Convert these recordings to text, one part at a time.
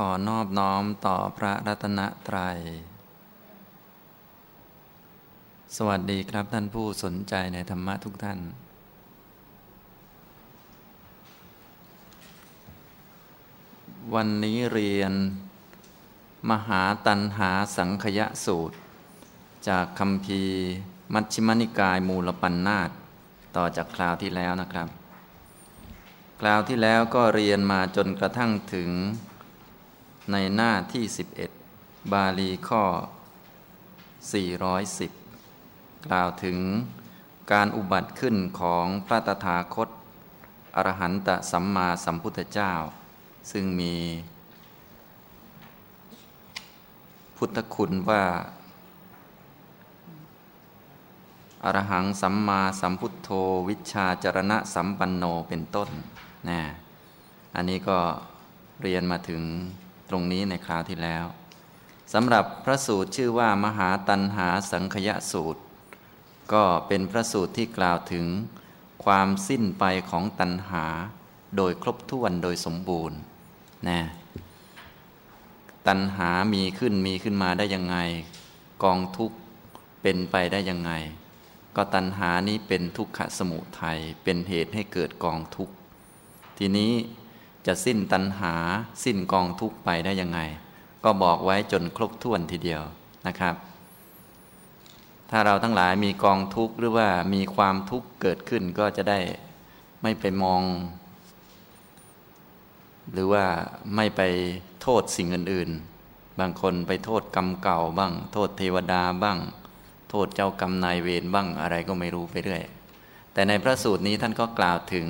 ขอนอบน้อมต่อพระรัตนตรัย สวัสดีครับท่านผู้สนใจในธรรมะทุกท่าน วันนี้เรียน มหาตันหาสังขยะสูตร จากคำพีมัชฌิมนิกายมูลปัญนาตต่อจากคราวที่แล้วนะครับ คราวที่แล้วก็เรียนมาจนกระทั่งถึง ในหน้าที่ 11 บาลีข้อ 410 กล่าวถึงการอุบัติขึ้นของพระตถาคต อรหันตสัมมาสัมพุทธเจ้า ซึ่งมี พุทธคุณว่า อรหังสัมมาสัมพุทโธวิชาจรณะสัมปันโนเป็นต้นนะอันนี้ก็เรียนมาถึง ตรงนี้ในคราวที่แล้วสำหรับพระสูตรชื่อว่ามหาตันหาสังคยสูตร ก็เป็นพระสูตรที่กล่าวถึงความสิ้นไปของตันหา โดยครบถ้วนโดยสมบูรณ์นะตันหามีขึ้นมีขึ้นมาได้ยังไง กองทุกเป็นไปได้ยังไง ก็ตันหานี้เป็นทุกขสมุทัยเป็นเหตุให้เกิดกองทุกทีนี้ จะสิ้นตัณหา สิ้นกองทุกข์ไปได้ยังไง ก็บอกไว้จนครบถ้วนทีเดียวนะครับ ถ้าเราทั้งหลายมีกองทุกข์หรือว่ามีความทุกข์เกิดขึ้นก็จะได้ไม่ไปมอง หรือว่าไม่ไปโทษสิ่งอื่น ๆ บางคนไปโทษกรรมเก่าบ้าง โทษเทวดาบ้าง โทษเจ้ากรรมนายเวรบ้างอะไรก็ไม่รู้ไปเรื่อยแต่ในพระสูตรนี้ท่านก็กล่าวถึง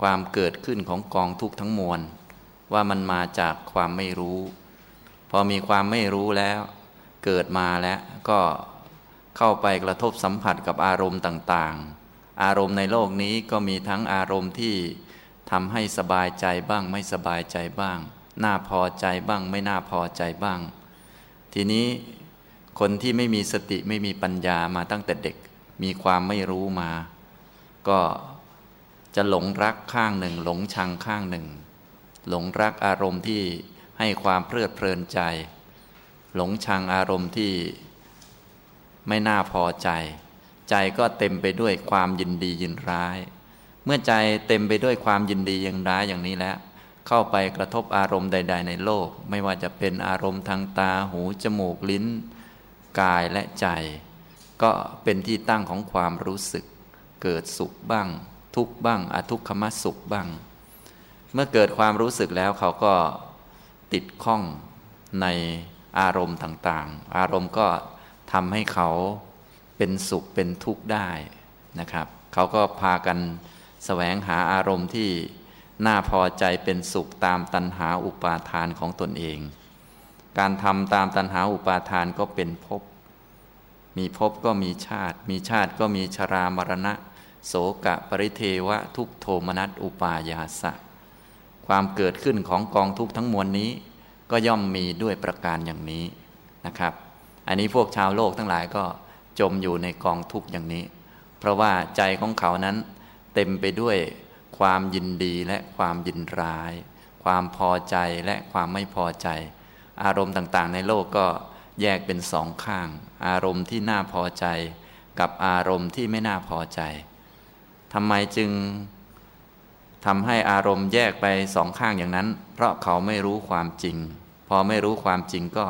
ความเกิดขึ้นของกองทุกข์ทั้งมวล ว่ามันมาจากความไม่รู้ พอมีความไม่รู้แล้ว เกิดมาแล้วก็เข้าไปกระทบสัมผัสกับอารมณ์ต่างๆ อารมณ์ในโลกนี้ก็มีทั้งอารมณ์ที่ทำให้สบายใจบ้างไม่สบายใจบ้าง น่าพอใจบ้างไม่น่าพอใจบ้าง ทีนี้คนที่ไม่มีสติไม่มีปัญญามาตั้งแต่เด็ก มีความไม่รู้มา ก็ จะหลงรักข้างหนึ่ง หลงชังข้างหนึ่ง หลงรักอารมณ์ที่ให้ความเพลิดเพลินใจ หลงชังอารมณ์ที่ไม่น่าพอใจ ใจก็เต็มไปด้วยความยินดียินร้าย เมื่อใจเต็มไปด้วยความยินดียินร้ายอย่างนี้แล้ว เข้าไปกระทบอารมณ์ใด ๆ ในโลก ไม่ว่าจะเป็นอารมณ์ทางตาหูจมูกลิ้น กายและใจ ก็เป็นที่ตั้งของความรู้สึก เกิดสุขบ้าง ทุกข์บ้าง อทุกขมสุขบ้าง เมื่อเกิดความรู้สึกแล้วเขาก็ติดข้องในอารมณ์ต่างๆ อารมณ์ก็ทำให้เขาเป็นสุขเป็นทุกข์ได้นะครับ เขาก็พากันสแสวงหาอารมณ์ที่น่าพอใจเป็นสุขตามตัณหาอุปาทานของตนเอง การทำตามตัณหาอุปาทานก็เป็นภพ มีภพก็มีชาติ มีชาติก็มีชรามรณะ โสกะปริเทวะทุกโทมนัสอุปายาสะ ความเกิดขึ้นของกองทุกทั้งมวลนี้ ก็ย่อมมีด้วยประการอย่างนี้นะครับ อันนี้พวกชาวโลกทั้งหลายก็จมอยู่ในกองทุกอย่างนี้ เพราะว่าใจของเขานั้นเต็มไปด้วยความยินดีและความยินร้าย ความพอใจและความไม่พอใจ อารมณ์ต่างๆ ในโลกก็แยกเป็นสองข้าง อารมณ์ที่น่าพอใจ กับอารมณ์ที่ไม่น่าพอใจำไมจึงทำให้อารมณ์แยกไปสองข้างอย่างนั้น เพราะเขาไม่รู้ความจริง พอไม่รู้ความจริงก็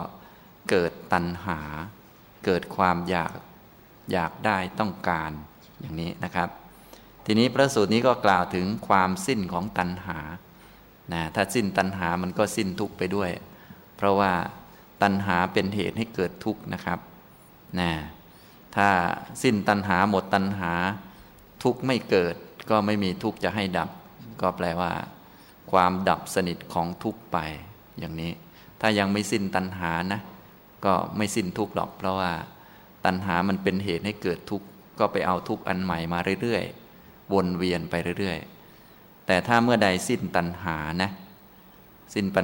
เกิดตัณหา เกิดความอยากอยากได้ต้องการอย่างนี้นะครับ ทีนี้พระสูตรนี้ก็กล่าวถึงความสิ้นของตัณหานะถ้าสิ้นตัณหามันก็สิ้นทุกข์ไปด้วย เพราะว่าตัณหาเป็นเหตุให้เกิดทุกข์นะครับนะถ้าสิ้นตัณหาหมดตัณหา ทุกข์ไม่เกิด ก็ไม่มีทุกข์จะให้ดับ ก็แปลว่า ความดับสนิทของทุกข์ไป อย่างนี้ ถ้ายังไม่สิ้นตัณหานะ ก็ไม่สิ้นทุกข์หรอก เพราะว่าตัณหามันเป็นเหตุให้เกิดทุกข์ก็ไปเอาทุกข์อันใหม่มาเรื่อยๆวนเวียนไปเรื่อยๆ แต่ถ้าเมื่อใดสิ้นตัณหานะสิ้นตั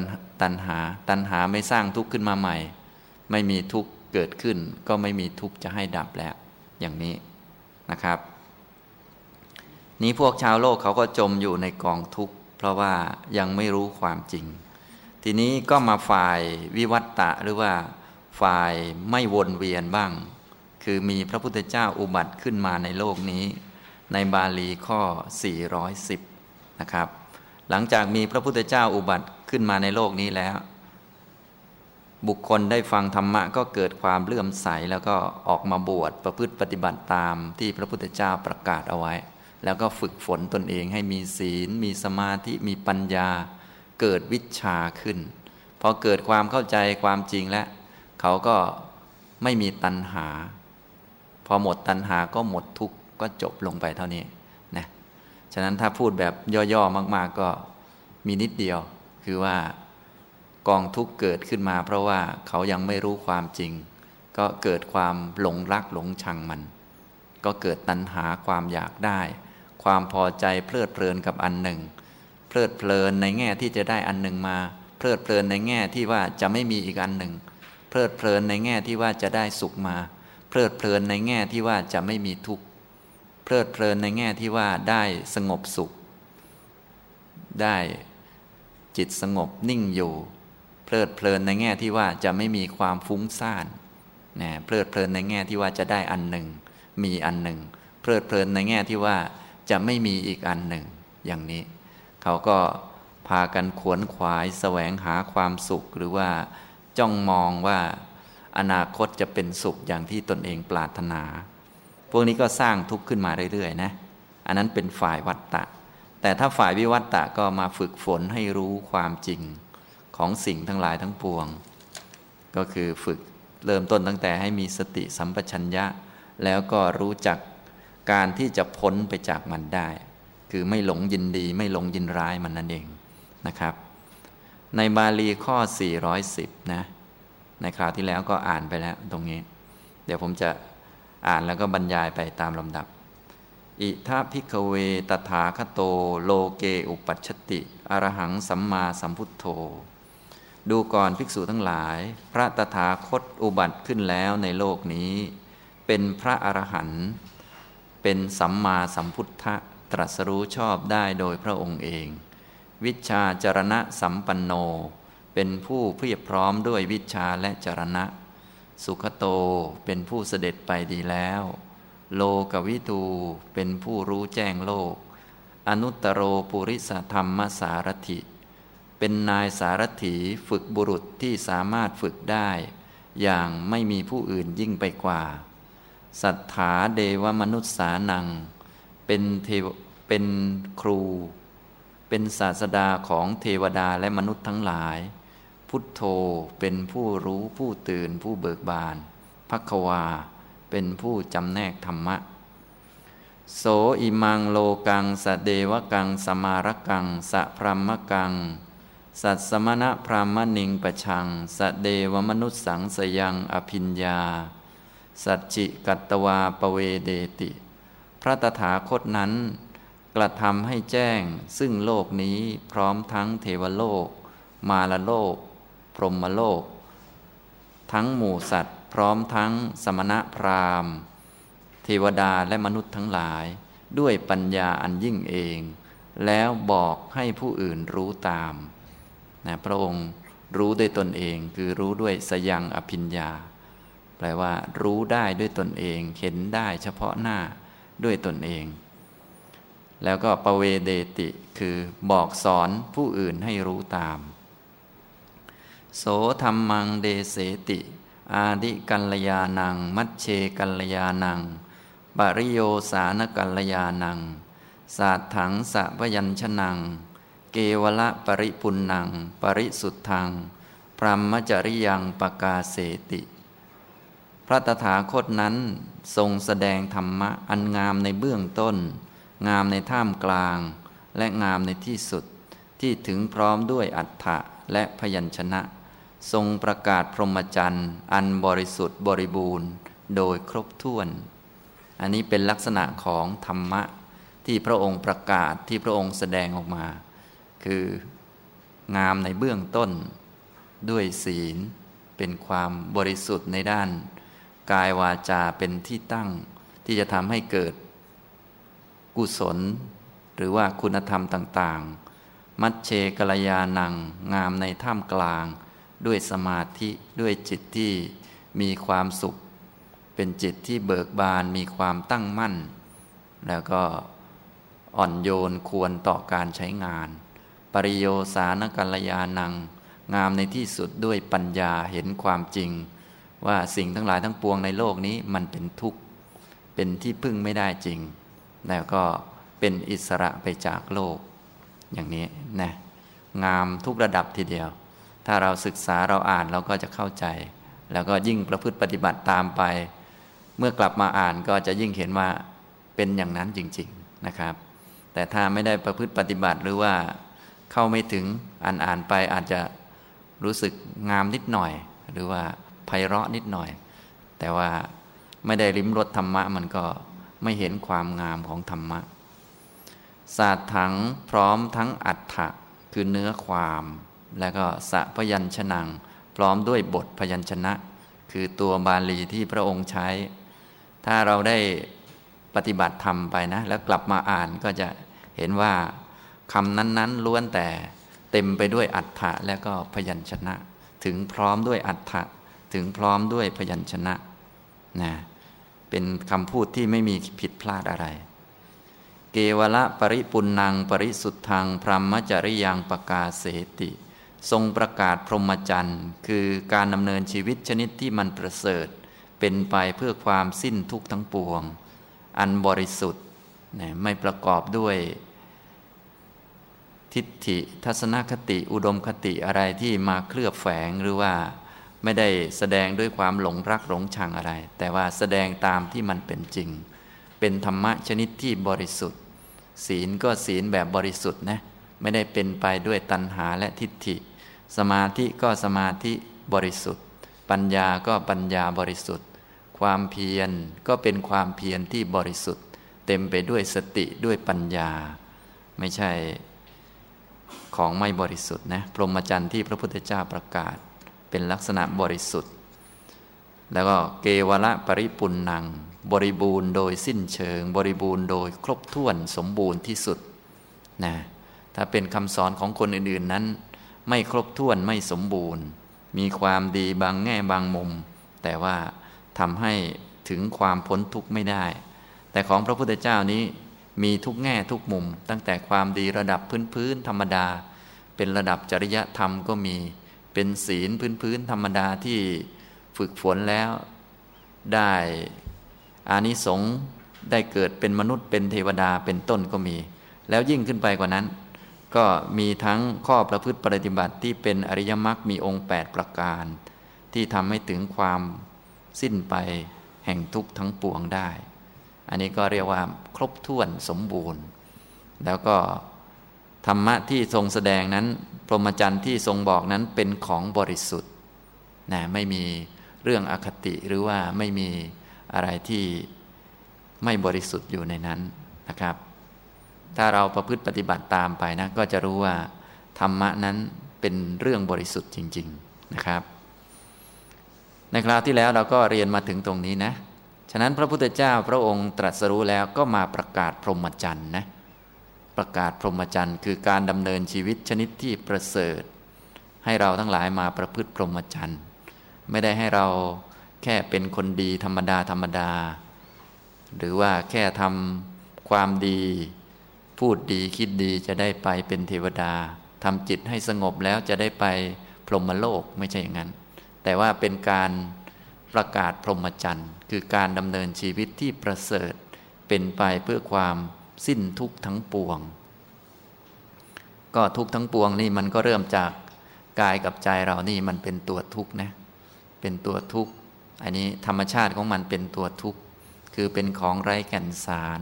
ณหา ตัณหาไม่สร้างทุกข์ขึ้นมาใหม่ ไม่มีทุกข์เกิดขึ้น ก็ไม่มีทุกข์จะให้ดับแล้ว อย่างนี้นะครับ นี้พวกชาวโลกเขาก็จมอยู่ในกองทุกข์เพราะว่ายังไม่รู้ความจริง ทีนี้ก็มาฝ่ายวิวัตตะหรือว่าฝ่ายไม่วนเวียนบ้าง คือมีพระพุทธเจ้าอุบัติขึ้นมาในโลกนี้ ในบาลีข้อ 410 นะครับ หลังจากมีพระพุทธเจ้าอุบัติขึ้นมาในโลกนี้แล้ว บุคคลได้ฟังธรรมะก็เกิดความเลื่อมใสแล้วก็ออกมาบวชประพฤติปฏิบัติตามที่พระพุทธเจ้าประกาศเอาไว้ แล้วก็ฝึกฝนตนเองให้มีศีล มีสมาธิมีปัญญา เกิดวิชาขึ้น พอเกิดความเข้าใจความจริงแล้วเขาก็ไม่มีตัณหา พอหมดตัณหาก็หมดทุกข์ก็จบลงไปเท่านี้นะฉะนั้นถ้าพูดแบบย่อๆมาก ๆก็มีนิดเดียว คือว่ากองทุกข์เกิดขึ้นมา เพราะว่าเขายังไม่รู้ความจริง ก็เกิดความหลงรักหลงชังมัน ก็เกิดตัณหาความอยากได้ ความพอใจเพลิดเพลินกับอันหนึ่ง เพลิดเพลินในแง่ที่จะได้อันหนึ่งมา เพลิดเพลินในแง่ที่ว่าจะไม่มีอีกอันหนึ่ง เพลิดเพลินในแง่ที่ว่าจะได้สุขมา เพลิดเพลินในแง่ที่ว่าจะไม่มีทุกข์ เพลิดเพลินในแง่ที่ว่าได้สงบสุข ได้จิตสงบนิ่งอยู่ เพลิดเพลินในแง่ที่ว่าจะไม่มีความฟุ้งซ่านนะเพลิดเพลินในแง่ที่ว่าจะได้อันหนึ่ง มีอันหนึ่ง เพลิดเพลินในแง่ที่ว่า จะไม่มีอีกอันหนึ่ง อย่างนี้ เขาก็พากันขวนขวายแสวงหาความสุขหรือว่าจ้องมองว่าอนาคตจะเป็นสุขอย่างที่ตนเองปรารถนา พวกนี้ก็สร้างทุกข์ขึ้นมาเรื่อยๆนะ อันนั้นเป็นฝ่ายวัตตะ แต่ถ้าฝ่ายวิวัตตะก็มาฝึกฝนให้รู้ความจริงของสิ่งทั้งหลายทั้งปวง ก็คือฝึกเริ่มต้นตั้งแต่ให้มีสติสัมปชัญญะ แล้วก็รู้จัก การที่จะพ้นไปจากมันได้ คือไม่หลงยินดี ไม่หลงยินร้ายมันนั่นเองนะครับ ในบาลีข้อ 410 นะ ในคราวที่แล้วก็อ่านไปแล้วตรงนี้ เดี๋ยวผมจะอ่านแล้วก็บรรยายไปตามลำดับ อิทัพิกเวตถาคโต โลเกอุปัชติ อรหังสัมมาสัมพุทโธ ดูก่อนภิกษุทั้งหลาย พระตถาคตอุบัติขึ้นแล้วในโลกนี้ เป็นพระอรหันต เป็นสัมมาสัมพุทธะตรัสรู้ชอบได้โดยพระองค์เอง วิชาจรณะสัมปันโน เป็นผู้เพียบพร้อมด้วยวิชาและจรณะ สุขโตเป็นผู้เสด็จไปดีแล้ว โลกวิทูเป็นผู้รู้แจ้งโลก อนุตตโรปุริสธรรมสารถิ เป็นนายสารถีฝึกบุรุษที่สามารถฝึกได้ อย่างไม่มีผู้อื่นยิ่งไปกว่า สัทธาเดวมนุษย์สานัง เป็นเทวเป็นครู เป็นศาสดาของเทวดาและมนุษย์ทั้งหลาย พุทโธเป็นผู้รู้ผู้ตื่นผู้เบิกบานพักวา เป็นผู้จำแนกธรรมะ โสอิมังโลกังสเดวกัง สมารกัง สะพรมกัง สัตสมณะพรามณิงประชัง สเดวมนุษย์สังสยังอภิญญา สัจจิกัตตวาปเวเดติ พระตถาคตนั้น กระทำให้แจ้งซึ่งโลกนี้พร้อมทั้งเทวโลก มาลโลก พรหมโลก ทั้งหมู่สัตว์ พร้อมทั้งสมณะพราหมณ์ เทวดาและมนุษย์ทั้งหลาย ด้วยปัญญาอันยิ่งเอง แล้วบอกให้ผู้อื่นรู้ตามนะพระองค์รู้ด้วยตนเองคือรู้ด้วยสยังอภิญญา แปลว่า รู้ได้ด้วยตนเอง เห็นได้เฉพาะหน้าด้วยตนเอง แล้วก็ปเวเดติคือบอกสอนผู้อื่นให้รู้ตาม โสธรรมังเดเสติ อาดิกัลยานัง มัชเชกัลยานังบริโยสานกัลยานังศาสถังสะพยัญชนัง เกวละปริปุณนัง ปริสุทธังพรหมจริยังปกาเสติ พระตถาคตนั้นทรงแสดงธรรมะอันงามในเบื้องต้น งามในท่ามกลาง และงามในที่สุด ที่ถึงพร้อมด้วยอัฏฐะและพยัญชนะ ทรงประกาศพรหมจรรย์อันบริสุทธิ์บริบูรณ์โดยครบถ้วน อันนี้เป็นลักษณะของธรรมะ ที่พระองค์ประกาศที่พระองค์แสดงออกมา คืองามในเบื้องต้น ด้วยศีลเป็นความบริสุทธิ์ในด้าน กายวาจาเป็นที่ตั้ง ที่จะทำให้เกิดกุศล หรือว่าคุณธรรมต่าง ๆ มัชเชกลยานัง งามในท่ามกลาง ด้วยสมาธิด้วยจิตที่มีความสุข เป็นจิตที่เบิกบานมีความตั้งมั่น แล้วก็อ่อนโยนควรต่อการใช้งาน ปริโยสานกัลยานัง งามในที่สุดด้วยปัญญาเห็นความจริง ว่าสิ่งทั้งหลายทั้งปวงในโลกนี้มันเป็นทุกข์ เป็นที่พึ่งไม่ได้จริง แล้วก็เป็นอิสระไปจากโลก อย่างนี้นะงามทุกระดับทีเดียว ถ้าเราศึกษาเราอ่านเราก็จะเข้าใจ แล้วก็ยิ่งประพฤติปฏิบัติตามไป เมื่อกลับมาอ่านก็จะยิ่งเห็นว่าเป็นอย่างนั้นจริง ๆนะครับ แต่ถ้าไม่ได้ประพฤติปฏิบัติหรือว่าเข้าไม่ถึงอ่านอ่านไปอาจจะรู้สึกงามนิดหน่อย หรือว่า ไพเราะนิดหน่อย แต่ว่าไม่ได้ริมรสธรรมะมันก็ไม่เห็นความงามของธรรมะ ศาสตร์ถังพร้อมทั้งอัฏฐะคือเนื้อความ แล้วก็สะพยัญชนะพร้อมด้วยบทพยัญชนะ คือตัวบาลีที่พระองค์ใช้ ถ้าเราได้ปฏิบัติธรรมไปนะ แล้วกลับมาอ่านก็จะเห็นว่าคำนั้นๆล้วนแต่เต็มไปด้วยอัฏฐะและก็พยัญชนะ ถึงพร้อมด้วยอัฏฐะ ถึงพร้อมด้วยพยัญชนะนะเป็นคำพูดที่ไม่มีผิดพลาดอะไร เกวละปริปุนัง ปริสุทธัง พรหมจริยังประกาศเสติ ทรงประกาศพรหมจรรย์คือการดำเนินชีวิตชนิดที่มันประเสริฐ เป็นไปเพื่อความสิ้นทุกข์ทั้งปวง อันบริสุทธิ์ไม่ประกอบด้วยทิฏฐิทัศนคติอุดมคติอะไรที่มาเคลือบแฝงหรือว่า ไม่ได้แสดงด้วยความหลงรักหลงชังอะไร แต่ว่าแสดงตามที่มันเป็นจริง เป็นธรรมะชนิดที่บริสุทธิ์ ศีลก็ศีลแบบบริสุทธิ์นะไม่ได้เป็นไปด้วยตัณหาและทิฏฐิ สมาธิก็สมาธิบริสุทธิ์ ปัญญาก็ปัญญาบริสุทธิ์ ความเพียรก็เป็นความเพียรที่บริสุทธิ์ เต็มไปด้วยสติด้วยปัญญา ไม่ใช่ของไม่บริสุทธิ์นะพรหมจรรย์ที่พระพุทธเจ้าประกาศ เป็นลักษณะบริสุทธิ์ แล้วก็เกวละปริปุณนัง บริบูรณ์โดยสิ้นเชิง บริบูรณ์โดยครบถ้วนสมบูรณ์ที่สุดนะถ้าเป็นคำสอนของคนอื่นๆนั้น ไม่ครบถ้วนไม่สมบูรณ์ มีความดีบางแง่บางมุม แต่ว่าทำให้ถึงความพ้นทุกข์ไม่ได้ แต่ของพระพุทธเจ้านี้มีทุกแง่ทุกมุม ตั้งแต่ความดีระดับพื้นๆธรรมดา เป็นระดับจริยธรรมก็มี เป็นศีลพื้นๆธรรมดาที่ฝึกฝนแล้ว ได้อานิสงส์ได้เกิดเป็นมนุษย์เป็นเทวดาเป็นต้นก็มี แล้วยิ่งขึ้นไปกว่านั้น ก็มีทั้งข้อประพฤติปฏิบัติที่เป็นอริยมรรคมีองค์ 8 ประการ ที่ทำให้ถึงความสิ้นไปแห่งทุกข์ทั้งปวงได้ อันนี้ก็เรียกว่าครบถ้วนสมบูรณ์ แล้วก็ธรรมะที่ทรงแสดงนั้น พรหมจรรย์ที่ทรงบอกนั้นเป็นของบริสุทธิ์นะไม่มีเรื่องอคติหรือว่าไม่มีอะไรที่ไม่บริสุทธิ์อยู่ในนั้นนะครับ ถ้าเราประพฤติปฏิบัติตามไปนะก็จะรู้ว่าธรรมะนั้นเป็นเรื่องบริสุทธิ์จริง ๆนะครับ ในคราวที่แล้วเราก็เรียนมาถึงตรงนี้นะ ฉะนั้นพระพุทธเจ้าพระองค์ตรัสรู้แล้วก็มาประกาศพรหมจรรย์นะ ประกาศพรหมจรรย์คือการดำเนินชีวิตชนิดที่ประเสริฐ ให้เราทั้งหลายมาประพฤติพรหมจรรย์ไม่ได้ให้เราแค่เป็นคนดีธรรมดาธรรมดา หรือว่าแค่ทำความดี พูดดีคิดดีจะได้ไปเป็นเทวดาทำจิตให้สงบแล้วจะได้ไปพรหมโลกไม่ใช่อย่างนั้น แต่ว่าเป็นการประกาศพรหมจรรย์คือการดำเนินชีวิตที่ประเสริฐเป็นไปเพื่อความ สิ้นทุกทั้งปวง ก็ทุกทั้งปวงนี่มันก็เริ่มจากกายกับใจเรานี่มันเป็นตัวทุกข์นะเป็นตัวทุกข์อันนี้ธรรมชาติของมันเป็นตัวทุกข์คือเป็นของไร้แก่นสาร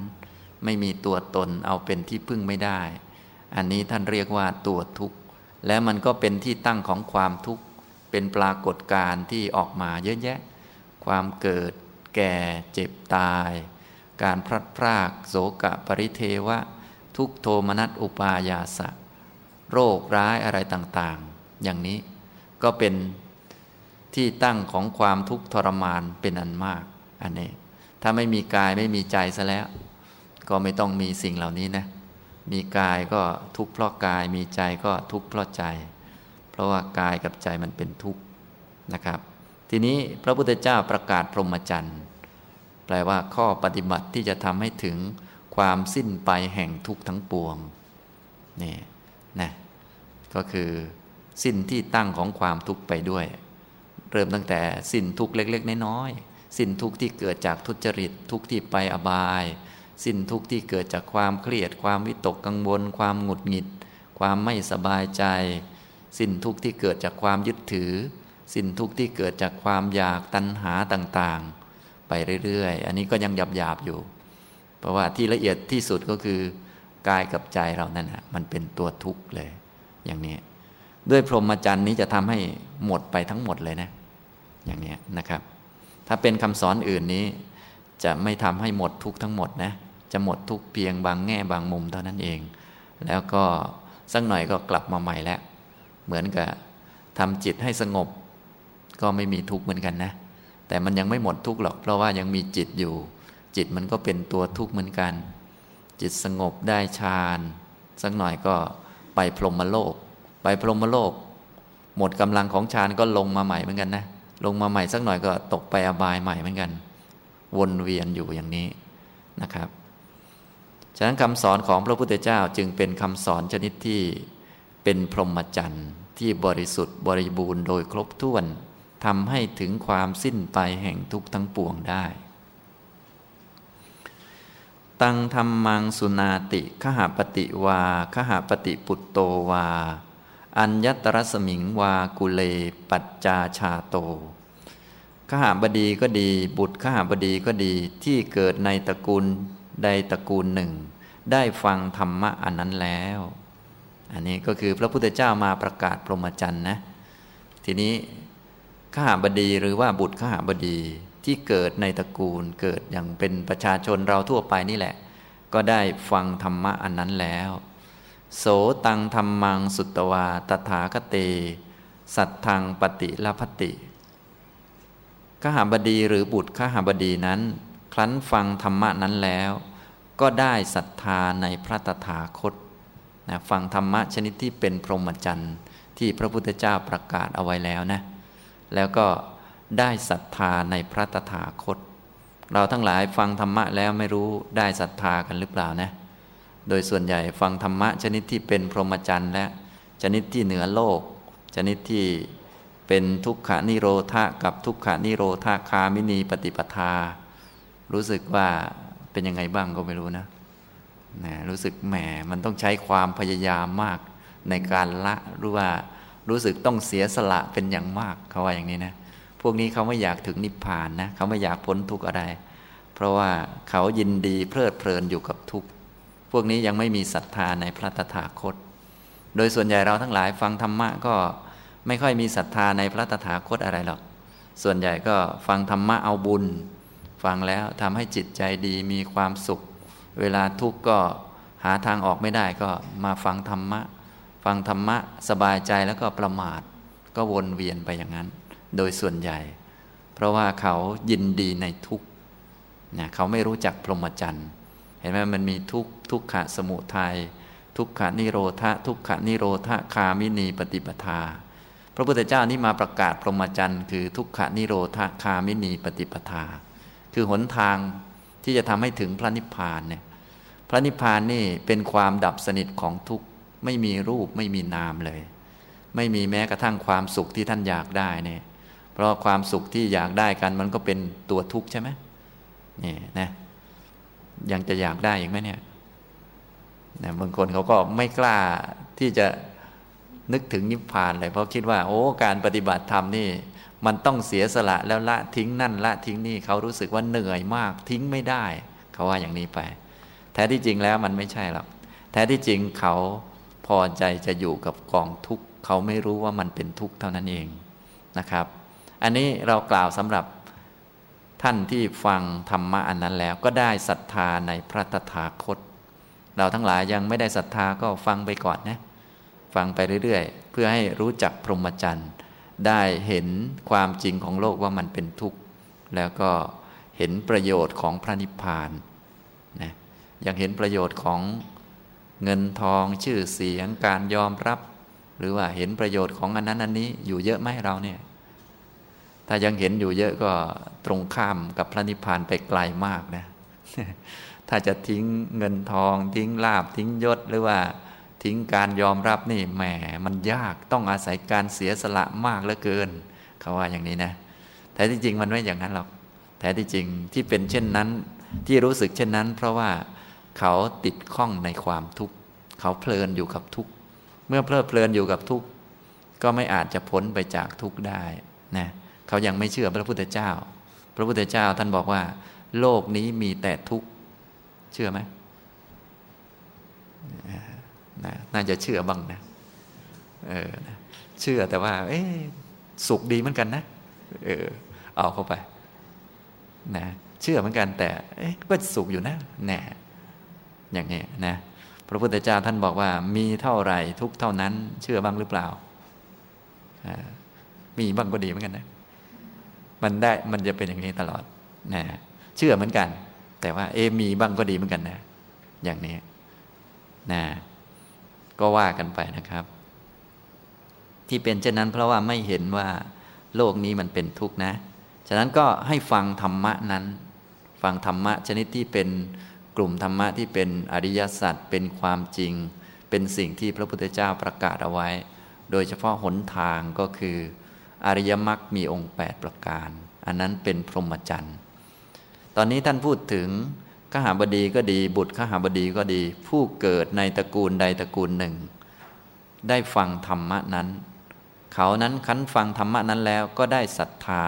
ไม่มีตัวตนเอาเป็นที่พึ่งไม่ได้ อันนี้ท่านเรียกว่าตัวทุกข์ และมันก็เป็นที่ตั้งของความทุกข์ เป็นปรากฏการณ์ที่ออกมาเยอะแยะ ความเกิด แก่ เจ็บตาย การพลัดพรากโสกะปริเทวะ ทุกโทมนัสอุปายาสะ โรคร้ายอะไรต่างๆ อย่างนี้ก็เป็นที่ตั้งของความทุกข์ทรมานเป็นอันมาก อันนี้ ถ้าไม่มีกายไม่มีใจซะแล้ว ก็ไม่ต้องมีสิ่งเหล่านี้นะ มีกายก็ทุกข์เพราะกายมีใจก็ทุกข์เพราะใจ เพราะว่ากายกับใจมันเป็นทุกข์นะครับ ทีนี้พระพุทธเจ้าประกาศพรหมจรรย์ ลว่าข้อปฏิบัติที่จะทำให้ถึงความสิ้นไปแห่งทุกข์ทั้งปวงนี่นะก็คือสิ้นที่ตั้งของความทุกข์ไปด้วย เริ่มตั้งแต่สิ้นทุกข์เล็ก ๆ น้อยๆสิ้นทุกข์ที่เกิดจากทุจริตทุกข์ที่ไปอบาย สิ้นทุกข์ที่เกิดจากความเครียด ความวิตกกังวล ความหงุดหงิด ความไม่สบายใจ สิ้นทุกข์ที่เกิดจากความยึดถือ สิ้นทุกข์ที่เกิดจากความอยากตัณหาต่างๆ ไปเรื่อยๆ อันนี้ก็ยังหยาบๆอยู่ เพราะว่าที่ละเอียดที่สุดก็คือกายกับใจเรานั่นฮะมันเป็นตัวทุกข์เลย อย่างนี้ ด้วยพรหมจรรย์นี้จะทำให้หมดไปทั้งหมดเลยนะ อย่างนี้นะครับ ถ้าเป็นคำสอนอื่นนี้ จะไม่ทำให้หมดทุกข์ทั้งหมดนะ จะหมดทุกเพียงบางแง่บางมุมเท่านั้นเอง แล้วก็สักหน่อยก็กลับมาใหม่แล้ว เหมือนกับทำจิตให้สงบ ก็ไม่มีทุกข์เหมือนกันนะ แต่มันยังไม่หมดทุกข์หรอก เพราะว่ายังมีจิตอยู่ จิตมันก็เป็นตัวทุกข์เหมือนกัน จิตสงบได้ฌานสักหน่อยก็ไปพรหมโลก ไปพรหมโลก หมดกำลังของฌานก็ลงมาใหม่เหมือนกันนะลงมาใหม่สักหน่อยก็ตกไปอบายใหม่เหมือนกัน วนเวียนอยู่อย่างนี้นะครับฉะนั้นคำสอนของพระพุทธเจ้าจึงเป็นคำสอนชนิดที่เป็นพรหมจรรย์ที่บริสุทธิ์บริบูรณ์โดยครบถ้วน ทำให้ถึงความสิ้นไปแห่งทุกทั้งปวงได้ ตังธรรมังสุนาติขหาปฏิวาขหาปฏิปุตโตวา อัญญตรสมิงวากุเล ปัจจาชาโตขหาบดีก็ดี บุตรขหาบดีก็ดีที่เกิดในตระกูลใดตระกูลหนึ่ง ได้ฟังธรรมะอันนั้นแล้ว อันนี้ก็คือพระพุทธเจ้ามาประกาศพรหมจรรย์นะ ทีนี้ ขหาบดีหรือว่าบุตรขหาบดีที่เกิดในตระกูลเกิดอย่างเป็นประชาชนเราทั่วไปนี่แหละ ก็ได้ฟังธรรมะอันนั้นแล้ว โสตังธรรมังสุตวาตถาคเต สัตทังปฏิลพติขหาบดีหรือบุตรขหาบดีนั้น ครั้นฟังธรรมะนั้นแล้ว ก็ได้ศรัทธาในพระตถาคตนะฟังธรรมะชนิดที่เป็นพรหมจรรย์ที่พระพุทธเจ้าประกาศเอาไว้แล้วนะ แล้วก็ได้ศรัทธาในพระตถาคต เราทั้งหลายฟังธรรมะแล้วไม่รู้ได้ศรัทธากันหรือเปล่านะ โดยส่วนใหญ่ฟังธรรมะชนิดที่เป็นพรหมจรรย์และชนิดที่เหนือโลก ชนิดที่เป็นทุกขานิโรธากับทุกขานิโรธาคามินีปฏิปทา รู้สึกว่าเป็นยังไงบ้างก็ไม่รู้นะนะรู้สึกแหมมันต้องใช้ความพยายามมากในการละหรู้ว่า รู้สึกต้องเสียสละเป็นอย่างมากเขาว่าอย่างนี้นะพวกนี้เขาไม่อยากถึงนิพพานนะเขาไม่อยากพ้นทุกข์อะไร เพราะว่าเขายินดีเพลิดเพลินอยู่กับทุกข์พวกนี้ยังไม่มีศรัทธาในพระตถาคต โดยส่วนใหญ่เราทั้งหลายฟังธรรมะก็ไม่ค่อยมีศรัทธาในพระตถาคตอะไรหรอก ส่วนใหญ่ก็ฟังธรรมะเอาบุญ ฟังแล้วทำให้จิตใจดีมีความสุข เวลาทุกข์ก็หาทางออกไม่ได้ก็มาฟังธรรมะ ฟังธรรมะสบายใจแล้วก็ประมาท ก็วนเวียนไปอย่างนั้น โดยส่วนใหญ่ เพราะว่าเขายินดีในทุกข์นะเขาไม่รู้จักพรหมจรรย์ เห็นไหมมันมีทุกทุกขะสมุทัยทุกขะนิโรธะทุกขะนิโรธะคามินีปฏิปทา พระพุทธเจ้านี่มาประกาศพรหมจรรย์คือทุกขะนิโรธะคามินีปฏิปทา คือหนทางที่จะทำให้ถึงพระนิพพานเนี่ยพระนิพพานนี่เป็นความดับสนิทของทุก ไม่มีรูปไม่มีนามเลย ไม่มีแม้กระทั่งความสุขที่ท่านอยากได้เนี่ยเพราะความสุขที่อยากได้กันมันก็เป็นตัวทุกข์ใช่ไหมนี่นะยังจะอยากได้อีกไหมเนี่ยนะบางคนเขาก็ไม่กล้าที่จะนึกถึงนิพพานเลยเพราะคิดว่า โอ้การปฏิบัติธรรมนี่ มันต้องเสียสละแล้วละทิ้งนั่นละทิ้งนี่เขารู้สึกว่าเหนื่อยมากทิ้งไม่ได้ เขาว่าอย่างนี้ไป แท้ที่จริงแล้วมันไม่ใช่หรอกแท้ที่จริงเขา พอใจจะอยู่กับกองทุกข์เขาไม่รู้ว่ามันเป็นทุกข์เท่านั้นเองนะครับ อันนี้เรากล่าวสำหรับท่านที่ฟังธรรมะอันนั้นแล้วก็ได้ศรัทธาในพระตถาคต เราทั้งหลายยังไม่ได้ศรัทธาก็ฟังไปก่อนนะฟังไปเรื่อยๆ เพื่อให้รู้จักพรหมจรรย์ ได้เห็นความจริงของโลกว่ามันเป็นทุกข์ แล้วก็เห็นประโยชน์ของพระนิพพานนะยังเห็นประโยชน์ของ เงินทองชื่อเสียงการยอมรับ หรือว่าเห็นประโยชน์ของอันนั้นอันนี้อยู่เยอะไหมเราเนี่ย ถ้ายังเห็นอยู่เยอะก็ตรงข้ามกับพระนิพพานไปไกลมากนะ ถ้าจะทิ้งเงินทอง ทิ้งลาบทิ้งยศหรือว่าทิ้งการยอมรับนี่แหมมันยากต้องอาศัยการเสียสละมากเหลือเกิน เขาว่าอย่างนี้นะ แต่ที่จริงมันไม่อย่างนั้นหรอกแต่ที่จริงที่เป็นเช่นนั้น ที่รู้สึกเช่นนั้น เพราะว่า เขาติดข้องในความทุกข์ เขาเพลินอยู่กับทุกข์ เมื่อเพลิดเพลินอยู่กับทุกข์ ก็ไม่อาจจะพ้นไปจากทุกข์ได้นะเขายังไม่เชื่อพระพุทธเจ้า พระพุทธเจ้าท่านบอกว่า โลกนี้มีแต่ทุกข์ เชื่อไหมนะน่าจะเชื่อบ้างนะเออนะเชื่อแต่ว่า เอ๊สุขดีเหมือนกันนะเออเอาเข้าไปนะเชื่อเหมือนกันแต่เอ๊ะก็สุขอยู่นะแน่ อย่างนี้นะพระพุทธเจ้าท่านบอกว่า มีเท่าไหร่ทุกเท่านั้นเชื่อบ้างหรือเปล่า มีบ้างก็ดีเหมือนกันนะ มันได้มันจะเป็นอย่างนี้ตลอดนะเชื่อเหมือนกัน แต่ว่าเอมีบ้างก็ดีเหมือนกันนะ อย่างนี้นะก็ว่ากันไปนะครับ ที่เป็นเช่นนั้นเพราะว่าไม่เห็นว่าโลกนี้มันเป็นทุกข์นะ ฉะนั้นก็ให้ฟังธรรมะนั้น ฟังธรรมะชนิดที่เป็น กลุ่มธรรมะที่เป็นอริยสัจเป็นความจริง เป็นสิ่งที่พระพุทธเจ้าประกาศเอาไว้ โดยเฉพาะหนทางก็คือ อริยมรรคมีองค์ 8 ประการ อันนั้นเป็นพรหมจรรย์ตอนนี้ท่านพูดถึงขหาบดีก็ดี บุตรขหาบดีก็ดี ผู้เกิดในตระกูลใดตระกูลหนึ่ง ได้ฟังธรรมะนั้น เขานั้นคันฟังธรรมะนั้นแล้วก็ได้ศรัทธา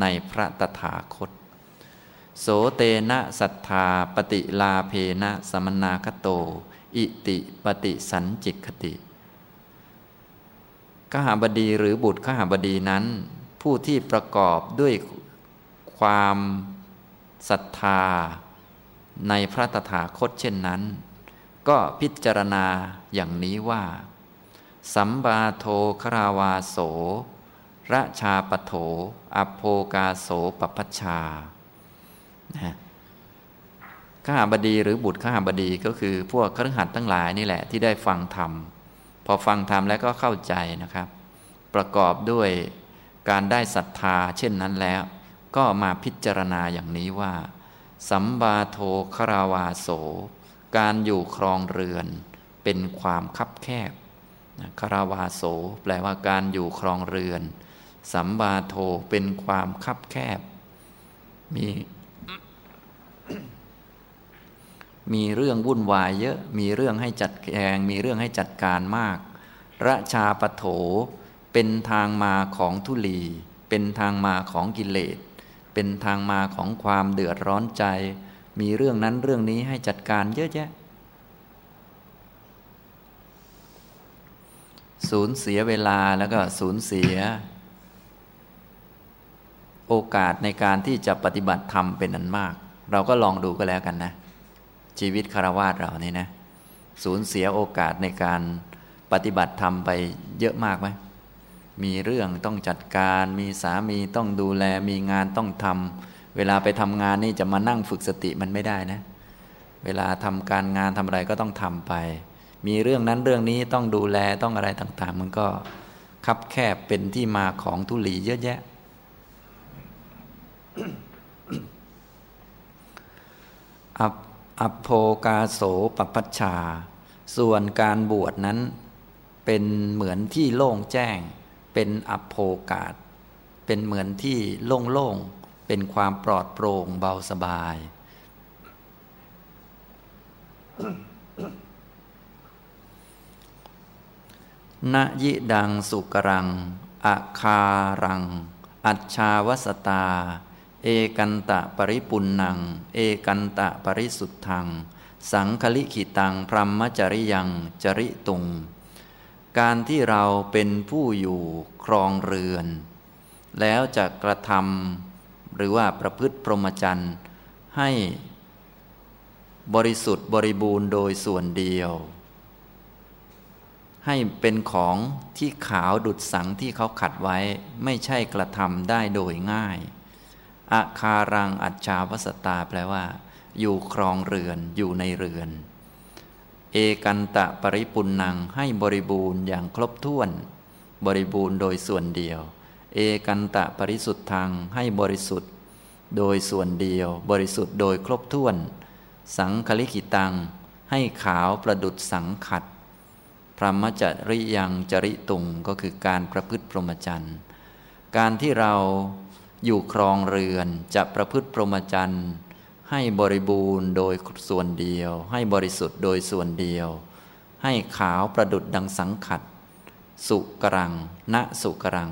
ในพระตถาคต โสเตนะศรัทธาปฏิลาเพนะสมนาคโต อิติปฏิสันจิกคติขหาบดีหรือบุตรขหาบดีนั้น ผู้ที่ประกอบด้วยความศรัทธา ในพระตถาคตเช่นนั้น ก็พิจารณาอย่างนี้ว่า สัมบาโทคราวาโสระชาปโถอโภกาโสปปัชชา ข้าบดีหรือบุตรข้าบดีก็คือพวกครหัสทั้งหลายนี่แหละที่ได้ฟังธรรม พอฟังธรรมแล้วก็เข้าใจนะครับ ประกอบด้วยการได้ศรัทธาเช่นนั้นแล้ว ก็มาพิจารณาอย่างนี้ว่า สัมบาโทคราวาโส การอยู่ครองเรือนเป็นความคับแคบคราวาโส แปลว่าการอยู่ครองเรือน สัมบาโทเป็นความคับแคบ มี มีเรื่องวุ่นวายเยอะ มีเรื่องให้จัดแกงมีเรื่องให้จัดการมาก ระชาปโถ เป็นทางมาของทุลี เป็นทางมาของกิเลส เป็นทางมาของความเดือดร้อนใจ มีเรื่องนั้นเรื่องนี้ให้จัดการเยอะแยะ สูญเสียเวลาแล้วก็สูญเสีย โอกาสในการที่จะปฏิบัติธรรมเป็นอันมาก เราก็ลองดูก็แล้วกันนะ ชีวิตคารวาสเรานี่นะสูญเสียโอกาสในการปฏิบัติธรรมไปเยอะมากไหมมีเรื่องต้องจัดการ มีสามีต้องดูแล มีงานต้องทำเวลาไปทำงานนี่จะมานั่งฝึกสติมันไม่ได้นะ เวลาทำการงานทำอะไรก็ต้องทำไป มีเรื่องนั้นเรื่องนี้ต้องดูแลต้องอะไรต่าง ๆ มันก็คับแคบเป็นที่มาของทุลีเยอะแยะ อัป อโภกาโสปปัชชา ส่วนการบวชนั้น เป็นเหมือนที่โล่งแจ้ง เป็นอโภกาศ เป็นเหมือนที่โล่งๆ เป็นความปลอดโปร่งเบาสบายนยิดังสุกรัง อาคารัง อัจชาวสตา เอกันตะปริปุณนัง เอกันตะปริสุทธัง สังคลิขิตังพรหมจริยังจริตุง การที่เราเป็นผู้อยู่ครองเรือน แล้วจะกระทำหรือว่าประพฤติพรหมจรรย์ให้บริสุทธิ์บริบูรณ์โดยส่วนเดียว ให้เป็นของที่ขาวดุดสังที่เขาขัดไว้ไม่ใช่กระทำได้โดยง่าย อาคารังอัจฉาวสตาแปลว่า อยู่ครองเรือนอยู่ในเรือน เอกันตะปริปุณนังให้บริบูรณ์อย่างครบถ้วน บริบูรณ์โดยส่วนเดียว เอกันตะปริสุทธังให้บริสุทธิ์ โดยส่วนเดียว บริสุทธิ์โดยครบถ้วน สังคลิกิตัง ให้ขาวประดุดสังขัดพรหมจริยังจริตุงก็คือการประพฤติพรหมจรรย์ การที่เรา อยู่ครองเรือนจะประพฤติพรหมจรรย์ ให้บริบูรณ์โดยส่วนเดียว ให้บริสุทธิ์โดยส่วนเดียว ให้ขาวประดุดดังสังขัด สุกรัง ณสุกรัง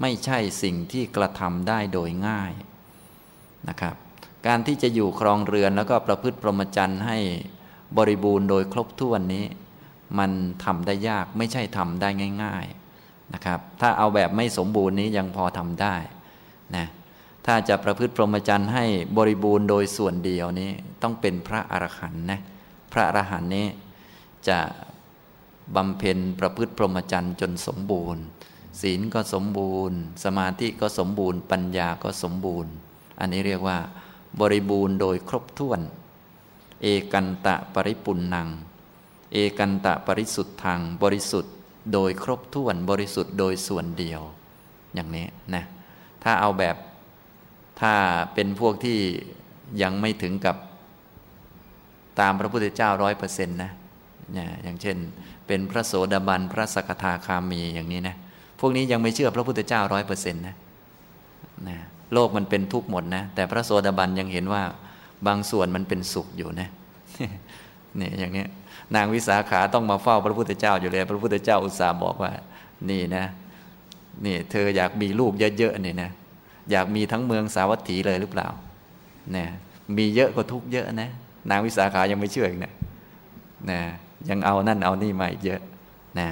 ไม่ใช่สิ่งที่กระทำได้โดยง่ายนะครับ การที่จะอยู่ครองเรือนแล้วก็ประพฤติพรหมจรรย์ให้บริบูรณ์โดยครบถ้วนนี้ มันทำได้ยากไม่ใช่ทำได้ง่าย ๆนะครับ ถ้าเอาแบบไม่สมบูรณ์นี้ยังพอทำได้ นะถ้าจะประพฤติพรหมจรรย์ให้บริบูรณ์โดยส่วนเดียวนี้ต้องเป็นพระอรหันต์นะพระอรหันต์นี้จะบำเพ็ญประพฤติพรหมจรรย์จนสมบูรณ์ ศีลก็สมบูรณ์ สมาธิก็สมบูรณ์ ปัญญาก็สมบูรณ์ อันนี้เรียกว่า บริบูรณ์โดยครบถ้วน เอกันตะปริปุณนัง เอกันตะปริสุทธัง บริสุทธิ์โดยครบถ้วน บริสุทธิ์โดยส่วนเดียว อย่างนี้นะ ถ้าเอาแบบถ้าเป็นพวกที่ยังไม่ถึงกับตามพระพุทธเจ้าร้อยเปอร์เซ็นต์นะเนี่ยอย่างเช่น เป็นพระโสดาบันพระสกทาคามีอย่างนี้นะพวกนี้ยังไม่เชื่อพระพุทธเจ้าร้อยเปอร์เซ็นต์นะนะโลกมันเป็นทุกข์หมดนะ แต่พระโสดาบันยังเห็นว่าบางส่วนมันเป็นสุขอยู่นะเนี่ยอย่างนี้นางวิสาขาต้องมาเฝ้าพระพุทธเจ้าอยู่เลย พระพุทธเจ้าอุตส่าห์บอกว่า นี่นะ นี่เธออยากมีลูกเยอะๆนี่นะอยากมีทั้งเมืองสาวัตถีเลยหรือเปล่าเนี่ยมีเยอะก็ทุกเยอะนะ นางวิสาขายังไม่เชื่ออีกนะนะยังเอานั่นเอานี่มาอีกเยอะนะ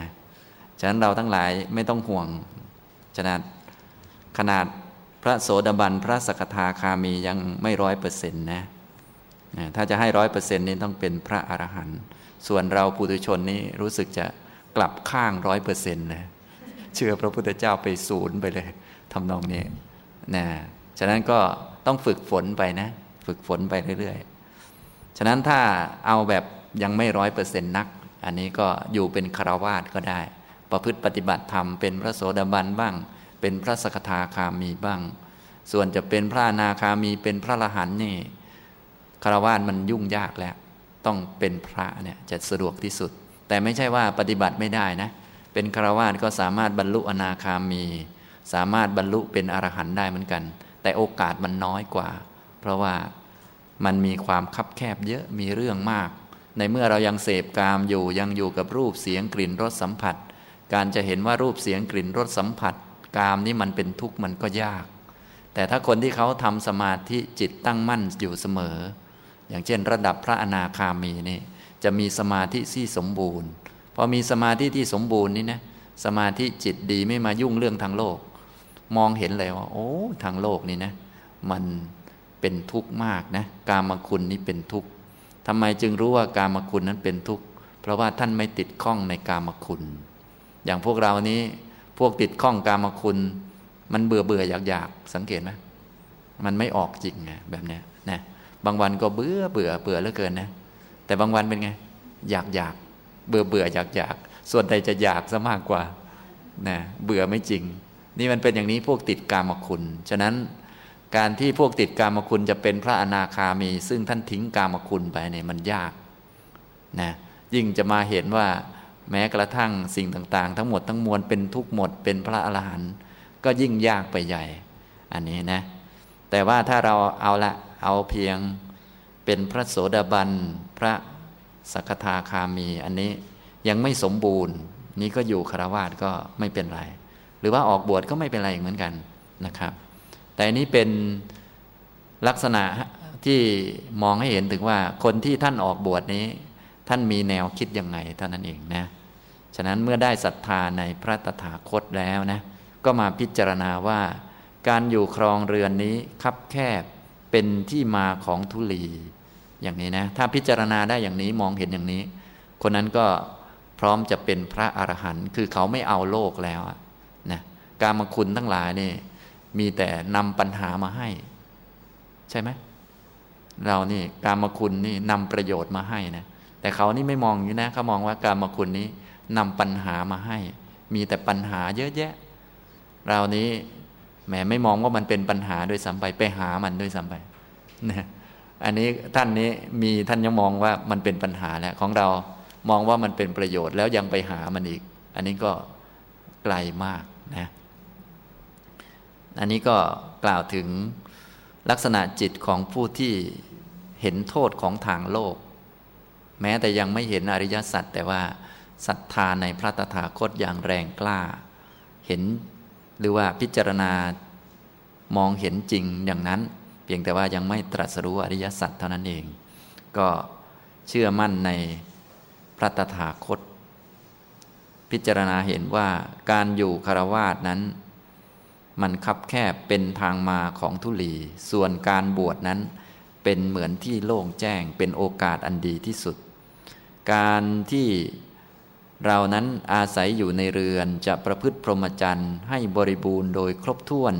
ฉะนั้นเราทั้งหลายไม่ต้องห่วงฉะนั้นขนาดพระโสดาบันพระสกทาคามียังไม่ร้อยเปอร์เซ็นต์นะนะถ้าจะให้ร้อยเปอร์เซ็นต์นี่ต้องเป็นพระอรหันต์ส่วนเราปุถุชนนี่รู้สึกจะกลับข้างร้อยเปอร์เซ็นต์นะ เชื่อพระพุทธเจ้าไปศูนย์ไปเลยทำนองนี้นะฉะนั้นก็ต้องฝึกฝนไปนะ ฝึกฝนไปเรื่อยๆ ฉะนั้นถ้าเอาแบบยังไม่ร้อยเปอร์เซ็นต์นัก อันนี้ก็อยู่เป็นคารวาสก็ได้ ประพฤติปฏิบัติธรรมเป็นพระโสดาบันบ้าง เป็นพระสกทาคามีบ้าง ส่วนจะเป็นพระนาคามีเป็นพระละหันนี่คารวาสมันยุ่งยากแล้ว ต้องเป็นพระเนี่ยจะสะดวกที่สุด แต่ไม่ใช่ว่าปฏิบัติไม่ได้นะ เป็นคารวาสก็สามารถบรรลุอนาคามี สามารถบรรลุเป็นอรหันต์ได้เหมือนกัน แต่โอกาสมันน้อยกว่า เพราะว่ามันมีความคับแคบเยอะมีเรื่องมาก ในเมื่อเรายังเสพกามอยู่ยังอยู่กับรูปเสียงกลิ่นรสสัมผัส การจะเห็นว่ารูปเสียงกลิ่นรสสัมผัส กามนี่มันเป็นทุกข์มันก็ยาก แต่ถ้าคนที่เขาทำสมาธิจิตตั้งมั่นอยู่เสมอ อย่างเช่น ระดับพระอนาคามีนี่จะมีสมาธิที่สมบูรณ์ อมีสมาธิที่สมบูรณ์นี่นะสมาธิจิตดีไม่มายุ่งเรื่องทางโลก มองเห็นเลยว่า โอ้ทางโลกนี่นะ มันเป็นทุกข์มากนะกามคุณนี้เป็นทุกข์ทำไมจึงรู้ว่ากามคุณนั้นเป็นทุกข์เพราะว่าท่านไม่ติดข้องในกามคุณ อย่างพวกเรานี้พวกติดข้องกามคุณ มันเบื่อเบื่ออยากอยากสังเกตไหมมันไม่ออกจริงไงแบบนี้นะบางวันก็เบื่อเบื่อเบื่อเหลือเกินนะแต่บางวันเป็นไง อยากอยาก เบื่อเบื่ออยากอยากส่วนใดจะอยากซะมากกว่านะเบื่อไม่จริง นี่มันเป็นอย่างนี้พวกติดกามคุณ ฉะนั้นการที่พวกติดกามคุณจะเป็นพระอนาคามี ซึ่งท่านทิ้งกามคุณไปเนี่ยมันยากนะยิ่งจะมาเห็นว่าแม้กระทั่งสิ่งต่างๆ ทั้งหมดทั้งมวลเป็นทุกหมดเป็นพระอรหันต์ก็ยิ่งยากไปใหญ่ อันนี้นะ แต่ว่าถ้าเราเอาละเอาเพียงเป็นพระโสดาบันพระ สักทาคามี อันนี้ยังไม่สมบูรณ์ นี้ก็อยู่คารวาสก็ไม่เป็นไร หรือว่าออกบวชก็ไม่เป็นไรเหมือนกันนะครับ แต่นี้เป็นลักษณะที่มองให้เห็นถึงว่าคนที่ท่านออกบวชนี้ ท่านมีแนวคิดยังไงเท่านั้นเองนะ ฉะนั้นเมื่อได้ศรัทธาในพระตถาคตแล้วนะก็มาพิจารณาว่าการอยู่ครองเรือนนี้คับแคบเป็นที่มาของทุลี อย่างนี้นะ ถ้าพิจารณาได้อย่างนี้มองเห็นอย่างนี้ คนนั้นก็พร้อมจะเป็นพระอรหันต์คือเขาไม่เอาโลกแล้วนะการมคุณทั้งหลายนี่มีแต่นำปัญหามาให้ ใช่ไหมเรานี่การมคุณนี่นำประโยชน์มาให้นะแต่เขานี่ไม่มองอยู่นะเขามองว่าการมาคุณนี้นำปัญหามาให้ มีแต่ปัญหาเยอะแยะ เรานี้แหมไม่มองว่ามันเป็นปัญหาโดยสัมไปไปหามันด้วยสัมไปนะ อันนี้ท่านนี้มีท่านยังมองว่ามันเป็นปัญหาแหล้วของเรามองว่ามันเป็นประโยชน์แล้วยังไปหามันอีก อันนี้ก็ไกลมากนะอันนี้ก็กล่าวถึงลักษณะจิตของผู้ที่เห็นโทษของทางโลก แม้แต่ยังไม่เห็นอริยสัจแต่ว่าศรัทธาในพระตถาคตอย่างแรงกล้า เห็นหรือว่าพิจารณามองเห็นจริงอย่างนั้น พียงแต่ว่ายังไม่ตรัสรู้อริยสัจเท่านั้นเอง ก็เชื่อมั่นในพระตถาคต พิจารณาเห็นว่าการอยู่คารวาสนั้น มันคับแคบเป็นทางมาของทุลี ส่วนการบวชนั้นเป็นเหมือนที่โล่งแจ้งเป็นโอกาสอันดีที่สุด การที่เรานั้นอาศัยอยู่ในเรือนจะประพฤติพรหมจรรย์ให้บริบูรณ์โดยครบถ้วน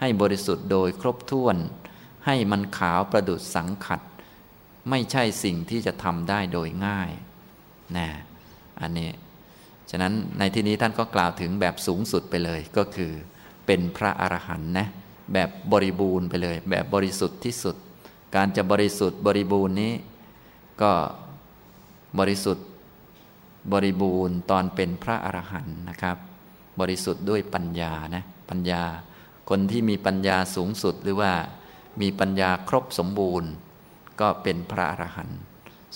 ให้บริสุทธิ์โดยครบถ้วน ให้มันขาวประดุดสังขัด ไม่ใช่สิ่งที่จะทำได้โดยง่ายนะอันนี้ ฉะนั้นในที่นี้ท่านก็กล่าวถึงแบบสูงสุดไปเลยก็คือ เป็นพระอรหันต์นะแบบบริบูรณ์ไปเลย แบบบริสุทธิ์ที่สุด การจะบริสุทธิ์บริบูรณ์นี้ ก็บริสุทธิ์บริบูรณ์ตอนเป็นพระอรหันต์นะครับ บริสุทธิ์ด้วยปัญญานะปัญญา คนที่มีปัญญาสูงสุดหรือว่า มีปัญญาครบสมบูรณ์ ก็เป็นพระอรหันต์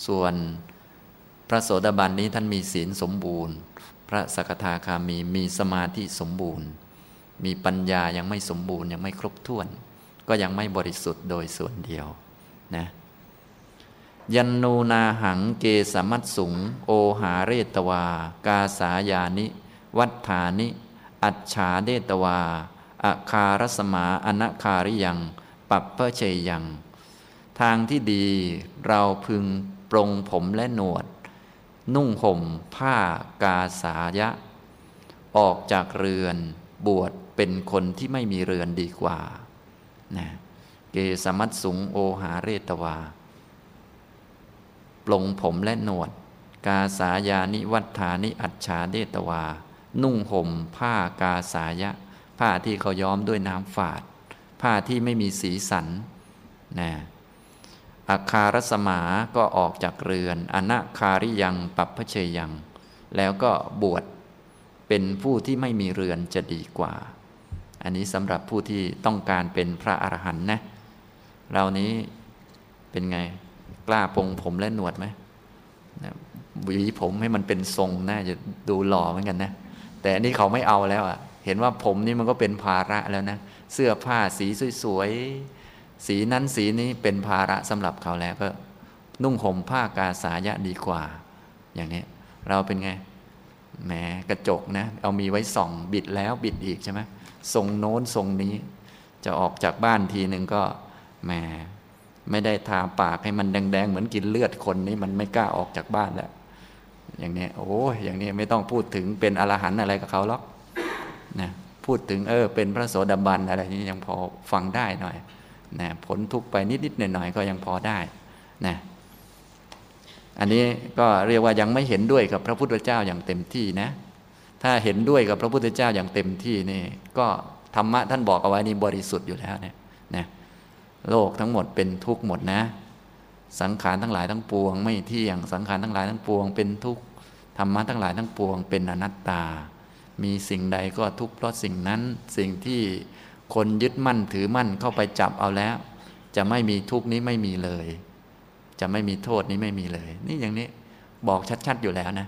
ส่วนพระโสดาบันนี้ท่านมีศีลสมบูรณ์ พระสกทาคามีมีสมาธิสมบูรณ์ มีปัญญายังไม่สมบูรณ์ยังไม่ครบถ้วน ก็ยังไม่บริสุทธิ์โดยส่วนเดียวนะยันนูนาหังเกสมัตสุง โอหาเรตวา กาสายานิ วัฏฐานิ อัจฉาเดตวาอาคารสมาอนาคาริยัง ปัปเปเชยยัง ทางที่ดีเราพึงปรงผมและหนวด นุ่งห่มผ้ากาสายะ ออกจากเรือนบวชเป็นคนที่ไม่มีเรือนดีกว่านะเกสมัตสุงโอหาเรตวา ปลงผมและหนวด กาสายานิวัฏฐานิอัจฉาเดตวา นุ่งห่มผ้ากาสายะ ผ้าที่เขาย้อมด้วยน้ำฝาด ผ้าที่ไม่มีสีสันนะอาคารสมาก็ออกจากเรือน อนาคาริยังปัปพเชยัง แล้วก็บวชเป็นผู้ที่ไม่มีเรือนจะดีกว่า อันนี้สำหรับผู้ที่ต้องการเป็นพระอรหันต์นะ เรานี้เป็นไงกล้าปงผมและหนวดไหมหวีผมให้มันเป็นทรงน่าจะดูหล่อเหมือนกันนะ แต่อันนี้เขาไม่เอาแล้วอะ่ะ เห็นว่าผมนี่มันก็เป็นภาระแล้วนะ เสื้อผ้าสีสวยๆ สีนั้นสีนี้เป็นภาระสำหรับเขาแล้วก็ นุ่งห่มผ้ากาสายะดีกว่า อย่างนี้เราเป็นไงแหมกระจกนะ เอามีไว้ส่อง บิดแล้วบิดอีกใช่ไหมทรงโน้นทรงนี้ จะออกจากบ้านทีหนึ่งก็แหมไม่ได้ทาปากให้มันแดงๆ เหมือนกินเลือดคนนี้มันไม่กล้าออกจากบ้านแล้วอย่างนี้โอ้อย่างนี้ไม่ต้องพูดถึงเป็นอรหันต์อะไรกับเขาหรอกนะ พูดถึงเออเป็นพระโสดาบันอะไรนี้ยังพอฟังได้หน่อยนะผลทุกไปนิดๆหน่อยๆก็ยังพอได้นะอันนี้ก็เรียกว่ายังไม่เห็นด้วยกับพระพุทธเจ้าอย่างเต็มที่นะ ถ้าเห็นด้วยกับพระพุทธเจ้าอย่างเต็มที่นี่ก็ธรรมะท่านบอกเอาไว้นี่บริสุทธิ์อยู่แล้วเนี่ยนะโลกทั้งหมดเป็นทุกข์หมดนะ สังขารทั้งหลายทั้งปวง ไม่เที่ยงสังขารทั้งหลายทั้งปวง เป็นทุกข์ธรรมะทั้งหลายทั้งปวง เป็นอนัตตา มีสิ่งใดก็ทุกข์เพราะสิ่งนั้นสิ่งที่คนยึดมั่นถือมั่นเข้าไปจับเอาแล้ว จะไม่มีทุกข์นี้ไม่มีเลย จะไม่มีโทษนี้ไม่มีเลย นี่อย่างนี้บอกชัดๆอยู่แล้วนะ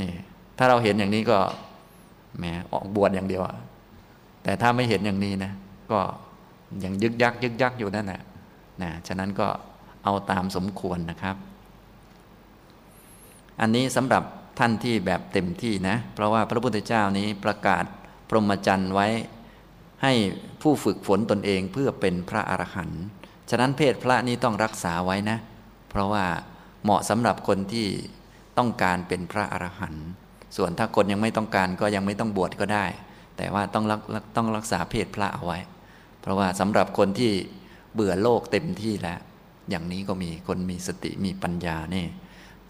นี่ถ้าเราเห็นอย่างนี้ก็แหมออกบวชอย่างเดียวแต่ถ้าไม่เห็นอย่างนี้นะ ก็ยังยึกยักยึกยักอยู่นั่นแหละนะฉะนั้นก็เอาตามสมควรนะครับ อันนี้สำหรับ ท่านที่แบบเต็มที่นะ เพราะว่าพระพุทธเจ้านี้ประกาศพรหมจรรย์ไว้ ให้ผู้ฝึกฝนตนเองเพื่อเป็นพระอรหันต์ฉะนั้นเพศพระนี้ต้องรักษาไว้นะ เพราะว่าเหมาะสำหรับคนที่ต้องการเป็นพระอรหันต์ส่วนถ้าคนยังไม่ต้องการก็ยังไม่ต้องบวชก็ได้ แต่ว่าต้องรักต้องรักษาเพศพระเอาไว้ เพราะว่าสำหรับคนที่เบื่อโลกเต็มที่แล้ว อย่างนี้ก็มีคนมีสติมีปัญญานี่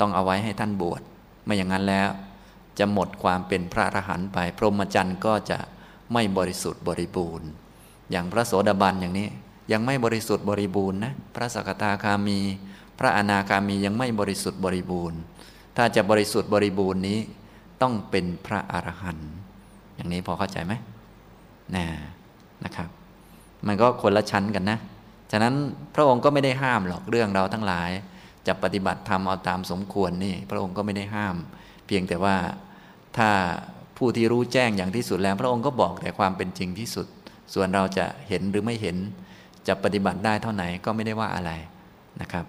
ต้องเอาไว้ให้ท่านบวช ไม่อย่างนั้นแล้ว จะหมดความเป็นพระอรหันต์ไป พรหมจรรย์ก็จะไม่บริสุทธิ์บริบูรณ์ อย่างพระโสดาบันอย่างนี้ยังไม่บริสุทธิ์บริบูรณ์นะพระสกทาคามี พระอนาคามียังไม่บริสุทธิ์บริบูรณ์ ถ้าจะบริสุทธิ์บริบูรณ์นี้ ต้องเป็นพระอรหันต์อย่างนี้พอเข้าใจไหมนะนะครับ มันก็คนละชั้นกันนะ ฉะนั้นพระองค์ก็ไม่ได้ห้ามหรอกเรื่องเราทั้งหลาย จะปฏิบัติธรรมเอาตามสมควรนี่พระองค์ก็ไม่ได้ห้าม เพียงแต่ว่าถ้าผู้ที่รู้แจ้งอย่างที่สุดแล้ว พระองค์ก็บอกแต่ความเป็นจริงที่สุด ส่วนเราจะเห็นหรือไม่เห็น จะปฏิบัติได้เท่าไหร่ก็ไม่ได้ว่าอะไรนะครับ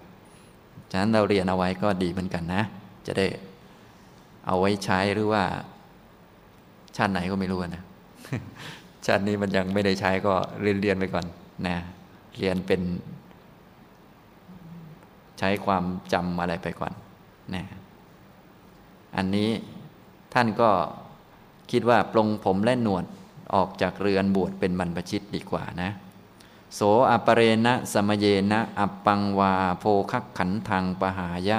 ฉะนั้นเราเรียนเอาไว้ก็ดีเหมือนกันนะ จะได้เอาไว้ใช้หรือว่า ชาติไหนก็ไม่รู้นะชาตินี้มันยังไม่ได้ใช้ก็เรียนเรียนไปก่อนนะเรียนเป็น ใช้ความจำอะไรไปก่อนนะอันนี้ท่านก็คิดว่าปลงผมและหนวดออกจากเรือนบวชเป็นบรรพชิตดีกว่านะ โสอปเรณะสมเยนะอัปปังวาโพคักขันทางปหายะ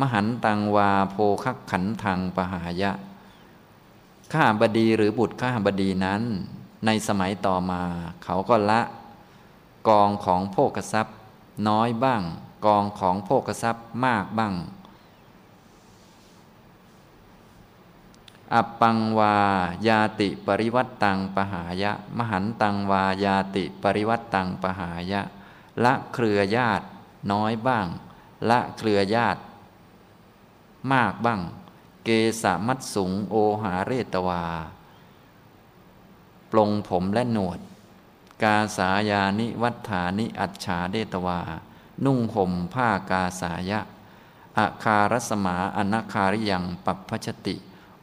มหันตังวาโพคักขันทางปหายะ ข้าบดีหรือบุตรข้าบดีนั้น ในสมัยต่อมาเขาก็ละ กองของโภกทรัพย์น้อยบ้าง กองของโภกทรัพย์มากบ้าง อัปปังวายาติปริวัตตังปหายะ มหันตังวายาติปริวัตตังปหายะ ละเครือญาติน้อยบ้าง ละเครือญาติ มากบ้าง เกสามัตสุงโอหาเรตวา ปลงผมและหนวด กาสายานิวัฏฐานิอัจฉาเดตวา นุ่งห่มผ้ากาสายะอาคารสมาอนาคาริยังปัปพชติ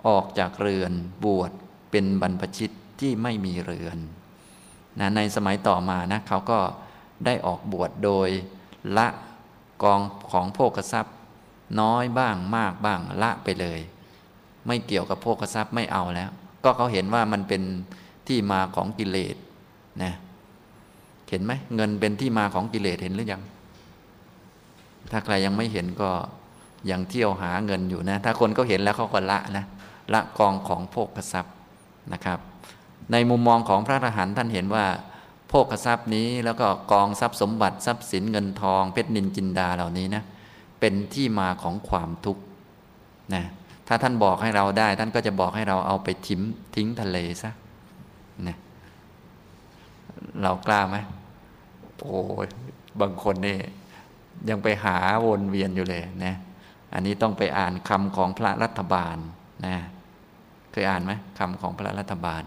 ออกจากเรือนบวชเป็นบรรพชิตที่ไม่มีเรือนนะในสมัยต่อมานะเขาก็ได้ออกบวชโดยละกองของโภกทรัพย์ น้อยบ้างมากบ้างละไปเลย ไม่เกี่ยวกับโภกทรัพย์ไม่เอาแล้ว ก็เขาเห็นว่ามันเป็นที่มาของกิเลสนะเห็นไหมเงินเป็นที่มาของกิเลสเห็นหรือยัง ถ้าใครยังไม่เห็นก็ยังเที่ยวหาเงินอยู่นะ ถ้าคนเขาเห็นแล้วเขาก็ละนะละกองของโภคทรัพย์นะครับ ในมุมมองของพระอรหันต์ท่านเห็นว่าโภคทรัพย์นี้แล้วก็กองทรัพย์สมบัติทรัพย์สินเงินทอง เพชรนินจินดาเหล่านี้นะเป็นที่มาของความทุกข์นะถ้าท่านบอกให้เราได้ ท่านก็จะบอกให้เราเอาไปทิ้งทิ้งทะเลซะนะเรากล้าไหมโอ้ยบางคนนี่ย ยังไปหาวนเวียนอยู่เลยนะอันนี้ต้องไปอ่านคำของพระรัฐบาลนะเคยอ่านไหมคำของพระรัฐบาล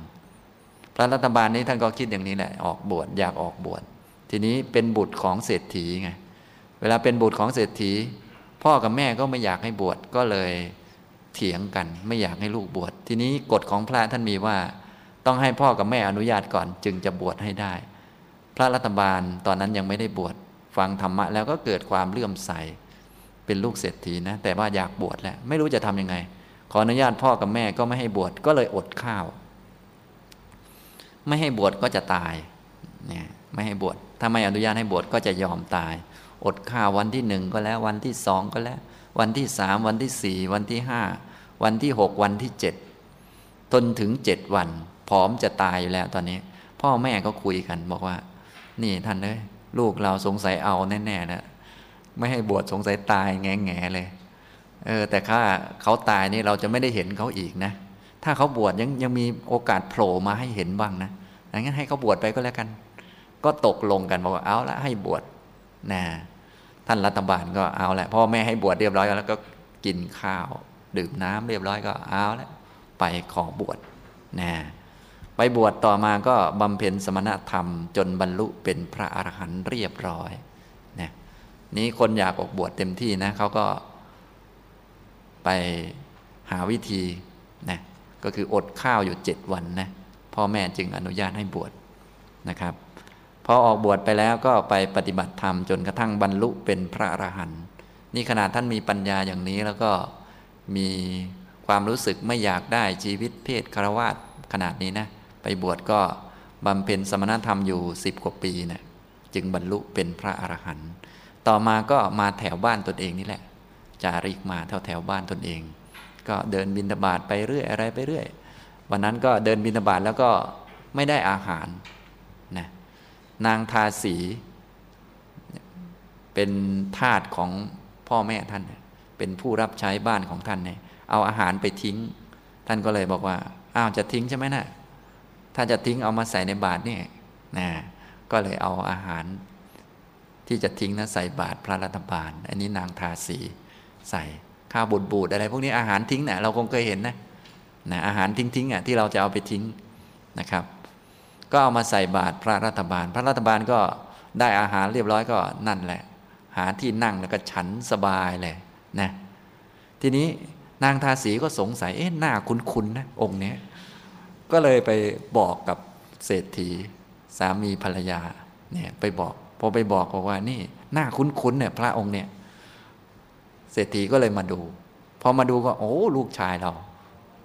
พระรัฐบาลนี้ท่านก็คิดอย่างนี้แหละ ออกบวชอยากออกบวชทีนี้เป็นบุตรของเศรษฐีไงเวลาเป็นบุตรของเศรษฐี พ่อกับแม่ก็ไม่อยากให้บวชก็เลยเถียงกันไม่อยากให้ลูกบวชทีนี้กฎของพระท่านมีว่า ต้องให้พ่อกับแม่อนุญาตก่อนจึงจะบวชให้ได้ พระรัฐบาลตอนนั้นยังไม่ได้บวช ฟังธรรมะแล้วก็เกิดความเลื่อมใส เป็นลูกเศรษฐีนะ แต่ว่าอยากบวชแล้ว ไม่รู้จะทํำยังไง ขออนุญาตพ่อกับแม่ก็ไม่ให้บวชก็เลยอดข้าว ไม่ให้บวชก็จะตายเนี่ยไม่ให้บวชถ้าไม่อนุญาตให้บวชก็จะยอมตาย อดข้าววันที่หนึ่งก็แล้ววันที่สองก็แล้ว วันที่สามวันที่สี่วันที่ห้าวันที่หกวันที่เจ็ดจนถึงเจ็ดวัน พร้อมจะตายอยู่แล้วตอนนี้ พ่อแม่ก็คุยกันบอกว่า นี่ท่านเลย ลูกเราสงสัยเอาแน่ๆนะไม่ให้บวชสงสัยตายแง่แง่เลย เออ แต่ถ้าเขาตายนี่เราจะไม่ได้เห็นเขาอีกนะ ถ้าเขาบวชยังยังมีโอกาสโผล่มาให้เห็นบ้างนะงั้นให้เขาบวชไปก็แล้วกัน ก็ตกลงกันบอกว่าเอาละให้บวชนะท่านรัฐบาลก็เอาละพ่อแม่ให้บวชเรียบร้อยแล้วก็กินข้าว ดื่มน้ำเรียบร้อยก็เอาละไปขอบวชนะ ไปบวชต่อมาก็บำเพ็ญสมณธรรม จนบรรลุเป็นพระอรหันต์เรียบร้อยนะนี้คนอยากออกบวชเต็มที่นะเขาก็ไปหาวิธีนะก็คืออดข้าวอยู่เจ็ดวันนะพ่อแม่จึงอนุญาตให้บวชนะครับพอออกบวชไปแล้วก็ไปปฏิบัติธรรมจนกระทั่งบรรลุเป็นพระอรหันต์นี่ขนาดท่านมีปัญญาอย่างนี้แล้วก็มีความรู้สึกไม่อยากได้ชีวิตเพศคารวาสขนาดนี้นะ ไปบวชก็บำเพ็ญสมณธรรมอยู่สิบกว่าปีเนะจึงบรรลุเป็นพระอรหันต์ต่อมาก็มาแถวบ้านตนเองนี่แหละ จาริกมาแถวแถวบ้านตนเอง ก็เดินบินตบาทไปเรื่อยอะไรไปเรื่อย วันนั้นก็เดินบินตบาทแล้วก็ไม่ได้อาหารนะนางทาสี เป็นทาสของพ่อแม่ท่าน เป็นผู้รับใช้บ้านของท่านเนี่ยเอาอาหารไปทิ้ง ท่านก็เลยบอกว่า อ้าวจะทิ้งใช่ไหมนะ่ะ ถ้าจะทิ้งเอามาใส่ในบาตรนี่นะก็เลยเอาอาหารที่จะทิ้งนะใส่บาตรพระรัตบาล อันนี้นางทาสีใส่ข้าวบูดบูดอะไร พวกนี้อาหารทิ้งเนะ่ยเราคงเคยเห็นนะนะอาหารทิ้งๆอะที่เราจะเอาไปทิ้งนะครับ ก็เอามาใส่บาตรพระรัตบาล พระรัตบาลก็ได้อาหารเรียบร้อยก็นั่นแหละ หาที่นั่งแล้วก็ฉันสบายเลยนะทีนี้นางทาสีก็สงสัยเอ๊ะหน้าคุ้นๆนะองค์นี้ ก็เลยไปบอกกับเศรษฐีสามีภรรยาเนี่ยไปบอก พอไปบอกบอกว่านี่หน้าคุ้นๆเนี่ยพระองค์เนี่ย เศรษฐีก็เลยมาดู พอมาดูก็ โอ้ลูกชายเรา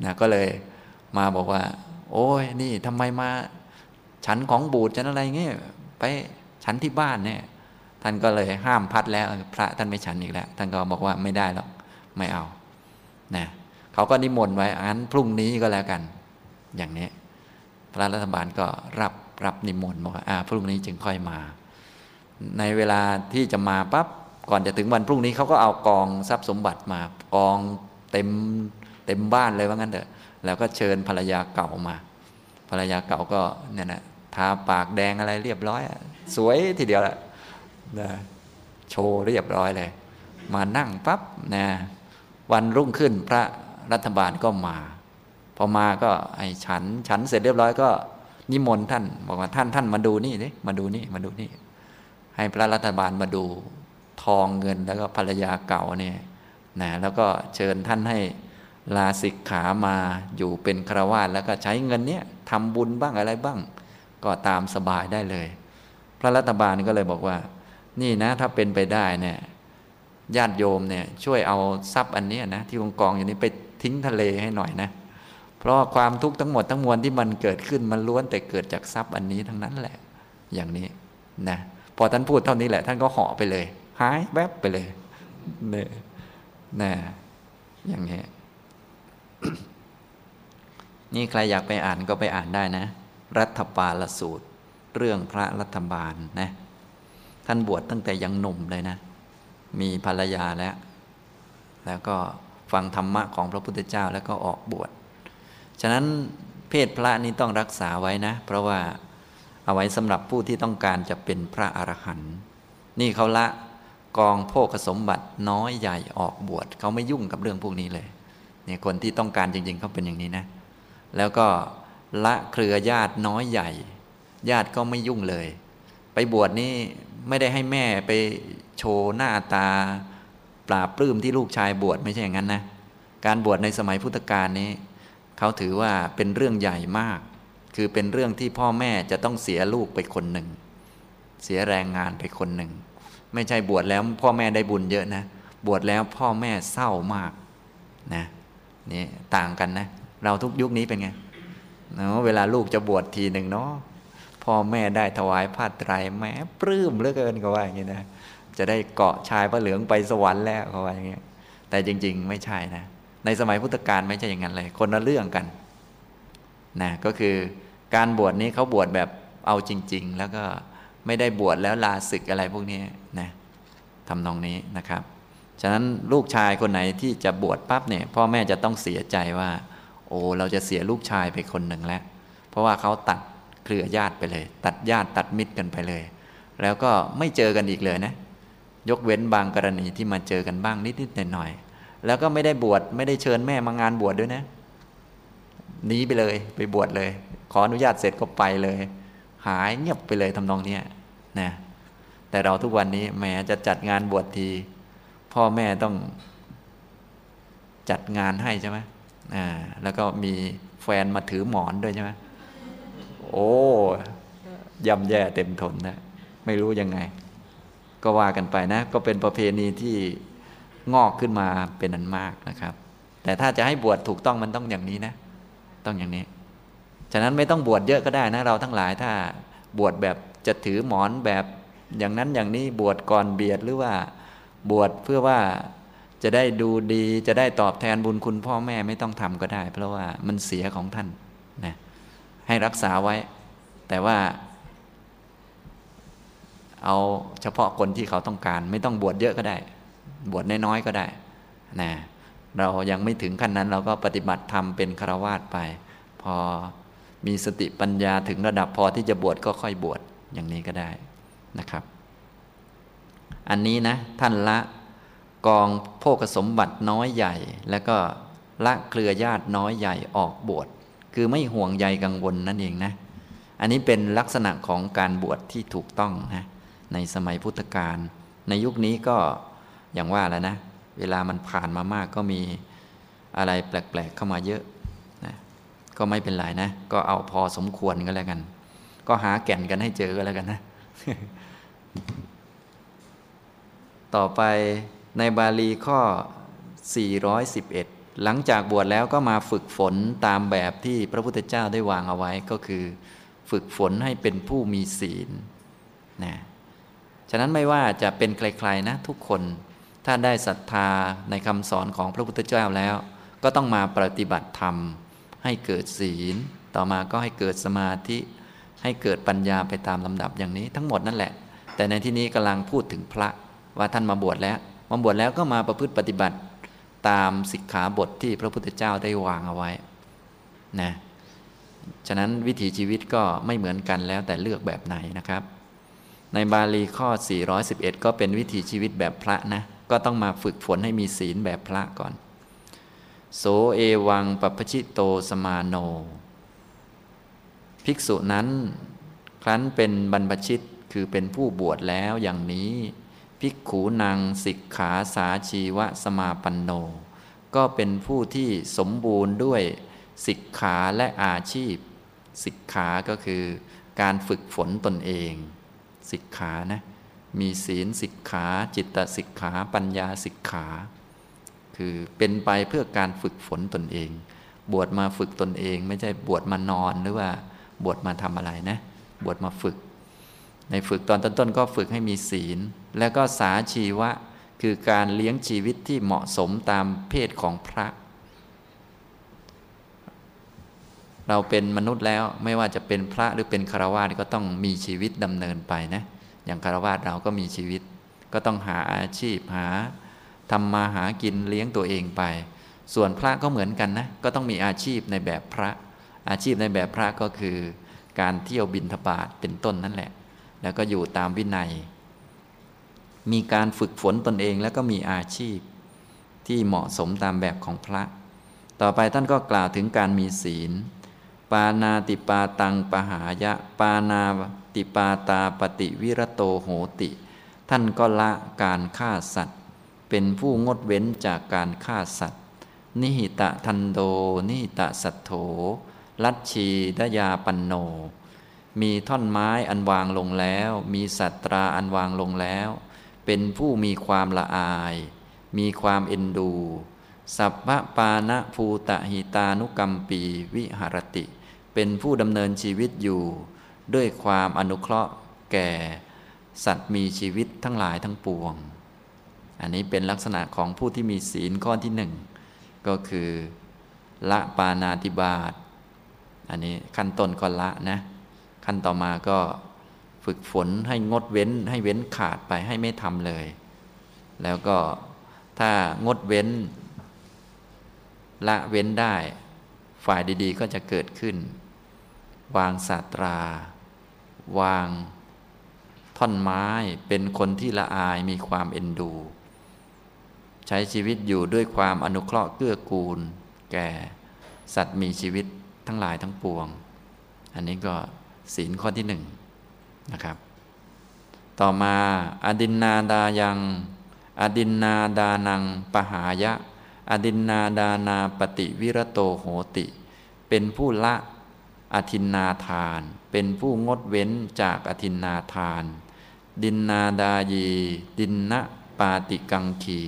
นะก็เลยมาบอกว่า โอ้ยนี่ทำไมมา ฉันของบูดฉันอะไรเงี้ยไปฉันที่บ้านเนี่ยท่านก็เลยห้ามพัดแล้ว พระท่านไม่ฉันอีกแล้ว ท่านก็บอกว่าไม่ได้หรอกไม่เอานะเขาก็นิมนต์ไว้อันพรุ่งนี้ก็แล้วกัน อย่างนี้ พระรัฐบาลก็รับรับนิมนต์บอกว่าพรุ่งนี้จึงค่อยมา ในเวลาที่จะมาปั๊บก่อนจะถึงวันพรุ่งนี้เขาก็เอากองทรัพย์สมบัติมากองเต็มเต็มบ้านเลยว่างั้นเถอะ แล้วก็เชิญภรรยาเก่ามา ภรรยาเก่าก็เนี่ยนะทาปากแดงอะไรเรียบร้อย สวยทีเดียวแหละนะโชว์เรียบร้อยเลย มานั่งปั๊บนะวันรุ่งขึ้นพระรัฐบาลก็มา พอมาก็ไอ้ฉัน ฉันเสร็จเรียบร้อยก็ นิมนต์ท่าน บอกว่าท่านท่านมาดูนี่ดิมาดูนี่มาดูนี่ ให้พระรัฐบาลมาดูทองเงินแล้วก็ภรรยาเก่าเนี่ยนะแล้วก็เชิญท่านให้ลาสิกขามาอยู่เป็นครวาสแล้วก็ใช้เงินเนี้ยทำบุญบ้างอะไรบ้าง ก็ตามสบายได้เลย พระรัฐบาลก็เลยบอกว่า นี่นะถ้าเป็นไปได้เนี่ยญาติโยมเนี่ยช่วยเอาทรัพย์อันนี้นะที่กองกองอยู่นี้ไปทิ้งทะเลให้หน่อยนะ เพราะความทุกข์ทั้งหมดทั้งมวลที่มันเกิดขึ้นมันล้วนแต่เกิดจากทรัพย์อันนี้ทั้งนั้นแหละ อย่างนี้นะพอท่านพูดเท่านี้แหละ ท่านก็เหาะไปเลยหายแวบไปเลยเนี่ยนะอย่างนี้นี่ใครอยากไปอ่านก็ไปอ่านได้นะ รัฐปาลสูตร เรื่องพระรัฐบาลนะ ท่านบวชตั้งแต่ยังหนุ่มเลยนะ มีภรรยาแล้ว แล้วก็ฟังธรรมะของพระพุทธเจ้าแล้วก็ออกบวช ฉะนั้นเพศพระนี้ต้องรักษาไว้นะ เพราะว่าเอาไว้สำหรับผู้ที่ต้องการจะเป็นพระอรหันต์นี่เขาละกองโภคสมบัติน้อยใหญ่ออกบวชเขาไม่ยุ่งกับเรื่องพวกนี้เลยเนี่ยคนที่ต้องการจริง ๆเขาเป็นอย่างนี้นะ แล้วก็ละเครือญาติน้อยใหญ่ ญาติก็ไม่ยุ่งเลย ไปบวชนี่ไม่ได้ให้แม่ไปโชว์หน้าตา ปราบปลื้มที่ลูกชายบวชไม่ใช่อย่างนั้นนะ การบวชในสมัยพุทธกาลนี้ เขาถือว่าเป็นเรื่องใหญ่มาก คือเป็นเรื่องที่พ่อแม่จะต้องเสียลูกไปคนหนึ่ง เสียแรงงานไปคนหนึ่ง ไม่ใช่บวชแล้วพ่อแม่ได้บุญเยอะนะ บวชแล้วพ่อแม่เศร้ามากนะนี่ต่างกันนะ เราทุกยุคนี้เป็นไงเนาะเวลาลูกจะบวชทีหนึ่งเนาะพ่อแม่ได้ถวายผ้าไตรแม้ปลื้มเหลือเกินก็ว่าอย่างนี้นะจะได้เกาะชายพระเหลืองไปสวรรค์แล้วเขาว่าอย่างนี้แต่จริง ๆ ไม่ใช่นะ ในสมัยพุทธกาลไม่ใช่อย่างนั้นเลย คนละเรื่องกันนะก็คือการบวชนี้เขาบวชแบบเอาจริง ๆ แล้วก็ไม่ได้บวชแล้วลาศึกอะไรพวกนี้นะทำนองนี้นะครับ ฉะนั้นลูกชายคนไหนที่จะบวชปั๊บเนี่ยพ่อแม่จะต้องเสียใจว่า โอ้เราจะเสียลูกชายไปคนหนึ่งแล้ว เพราะว่าเขาตัดเครือญาติไปเลย ตัดญาติตัดมิตรกันไปเลย แล้วก็ไม่เจอกันอีกเลยนะ ยกเว้นบางกรณีที่มาเจอกันบ้างนิดๆหน่อยๆ แล้วก็ไม่ได้บวชไม่ได้เชิญแม่มางานบวชดด้วยนะหนีไปเลยไปบวชเลย ขออนุญาตเสร็จก็ไปเลย หายเงียบไปเลยทำนองนี้นะแต่เราทุกวันนี้แม้จะจัดงานบวชที พ่อแม่ต้องจัดงานให้ใช่ไหมอ่าแล้วก็มีแฟนมาถือหมอนด้วยใช่ไหมโอ้ย่ำแย่เต็มทนนะไม่รู้ยังไง ก็ว่ากันไปนะ ก็เป็นประเพณีที่ งอกขึ้นมาเป็นอันมากนะครับ แต่ถ้าจะให้บวชถูกต้องมันต้องอย่างนี้นะ ต้องอย่างนี้ ฉะนั้นไม่ต้องบวชเยอะก็ได้นะเราทั้งหลายถ้าบวชแบบจะถือหมอนแบบอย่างนั้นอย่างนี้บวชก่อนเบียดหรือว่าบวชเพื่อว่าจะได้ดูดีจะได้ตอบแทนบุญคุณพ่อแม่ไม่ต้องทำก็ได้ เพราะว่ามันเสียของท่านนะให้รักษาไว้ แต่ว่า เอาเฉพาะคนที่เขาต้องการ ไม่ต้องบวชเยอะก็ได้ บวชน้อยๆก็ได้นะเรายังไม่ถึงขั้นนั้นเราก็ปฏิบัติธรรมเป็นฆราวาสไป พอมีสติปัญญาถึงระดับพอที่จะบวชก็ค่อยบวชอย่างนี้ก็ได้นะครับ อันนี้นะท่านละกองโภกสมบัติน้อยใหญ่ แล้วก็ละเครือญาติน้อยใหญ่ออกบวชคือไม่ห่วงใยกังวลนั่นเองนะ อันนี้เป็นลักษณะของการบวชที่ถูกต้องนะในสมัยพุทธกาลในยุคนี้ก็ อย่างว่าแล้วนะ เวลามันผ่านมามากก็มีอะไรแปลกๆเข้ามาเยอะนะก็ไม่เป็นไรนะ ก็เอาพอสมควรก็แล้วกัน ก็หาแก่นกันให้เจอก็แล้วกันนะ ต่อไปในบาลีข้อ 411 หลังจากบวชแล้วก็มาฝึกฝนตามแบบที่พระพุทธเจ้าได้วางเอาไว้ก็คือ ฝึกฝนให้เป็นผู้มีศีลนะฉะนั้นไม่ว่าจะเป็นใครๆนะทุกคน ถ้าได้ศรัทธาในคำสอนของพระพุทธเจ้าแล้ว ก็ต้องมาปฏิบัติธรรม ให้เกิดศีล ต่อมาก็ให้เกิดสมาธิ ให้เกิดปัญญาไปตามลำดับอย่างนี้ทั้งหมดนั่นแหละ แต่ในที่นี้กำลังพูดถึงพระว่าท่านมาบวชแล้ว มาบวชแล้วก็มาประพฤติปฏิบัติตามสิกขาบทที่พระพุทธเจ้าได้วางเอาไว้นะฉะนั้นวิถีชีวิตก็ไม่เหมือนกันแล้วแต่เลือกแบบไหนนะครับ ในบาลีข้อ 411 ก็เป็นวิถีชีวิตแบบพระนะ ก็ต้องมาฝึกฝนให้มีศีลแบบพระก่อน โสเอวังปัปชิโตสมาโน ภิกษุนั้น ครั้นเป็นบรรพชิตคือเป็นผู้บวชแล้วอย่างนี้ ภิกขูนางสิกขาสาชีวะสมาปันโน ก็เป็นผู้ที่สมบูรณ์ด้วยสิกขาและอาชีพ สิกขาก็คือการฝึกฝนตนเอง สิกขานะ มีศีลสิกขา จิตสิกขา ปัญญาสิกขา คือเป็นไปเพื่อการฝึกฝนตนเอง บวชมาฝึกตนเอง ไม่ใช่บวชมานอนหรือว่าบวชมาทำอะไรนะ บวชมาฝึก ในฝึกตอนต้นๆก็ฝึกให้มีศีล แล้วก็สาชีวะ คือการเลี้ยงชีวิตที่เหมาะสมตามเพศของพระ เราเป็นมนุษย์แล้วไม่ว่าจะเป็นพระหรือเป็นคารวะก็ต้องมีชีวิตดำเนินไปนะ อย่างคารวะเราก็มีชีวิต ก็ต้องหาอาชีพหาทำมาหากินเลี้ยงตัวเองไป ส่วนพระก็เหมือนกันนะ ก็ต้องมีอาชีพในแบบพระ อาชีพในแบบพระก็คือ การเที่ยวบินทบาทเป็นต้นนั่นแหละ แล้วก็อยู่ตามวินัย มีการฝึกฝนตนเองแล้วก็มีอาชีพที่เหมาะสมตามแบบของพระ ต่อไปท่านก็กล่าวถึงการมีศีล ปานาติปาตังปหายะ ปานา ติปาตาปฏิวิรโตโหติ ท่านก็ละการฆ่าสัตว์ เป็นผู้งดเว้นจากการฆ่าสัตว์ นิหิตะทันโด นิหิตะสัตโธลัทชีดยาปันโน มีท่อนไม้อันวางลงแล้ว มีสัตราอันวางลงแล้ว เป็นผู้มีความละอาย มีความเอ็นดู สัพพะปานะภูตะหิตานุกรรมปีวิหรติ เป็นผู้ดำเนินชีวิตอยู่ ด้วยความอนุเคราะห์แก่สัตว์มีชีวิตทั้งหลายทั้งปวง อันนี้เป็นลักษณะของผู้ที่มีศีลข้อที่หนึ่งก็คือ ละปานาติบาต อันนี้ขั้นต้นก็ละนะ ขั้นต่อมาก็ฝึกฝนให้งดเว้นให้เว้นขาดไปให้ไม่ทำเลย แล้วก็ถ้างดเว้น ละเว้นได้ ฝ่ายดีๆก็จะเกิดขึ้น วางศาสตรา วาง ท่อนไม้เป็นคนที่ละอายมีความเอ็นดู ใช้ชีวิตอยู่ด้วยความอนุเคราะห์เกื้อกูล แก่ สัตว์มีชีวิตทั้งหลายทั้งปวง อันนี้ก็ศีลข้อที่หนึ่งนะครับ ต่อมาอดินนาดายัง อดินนาดานังปหายะ อดินนาดานาปฏิวิรโตโหติ เป็นผู้ละอธินนาทาน เป็นผู้งดเว้นจากอธินนาทาน ดินนาดายี ดินนะปาติกังขี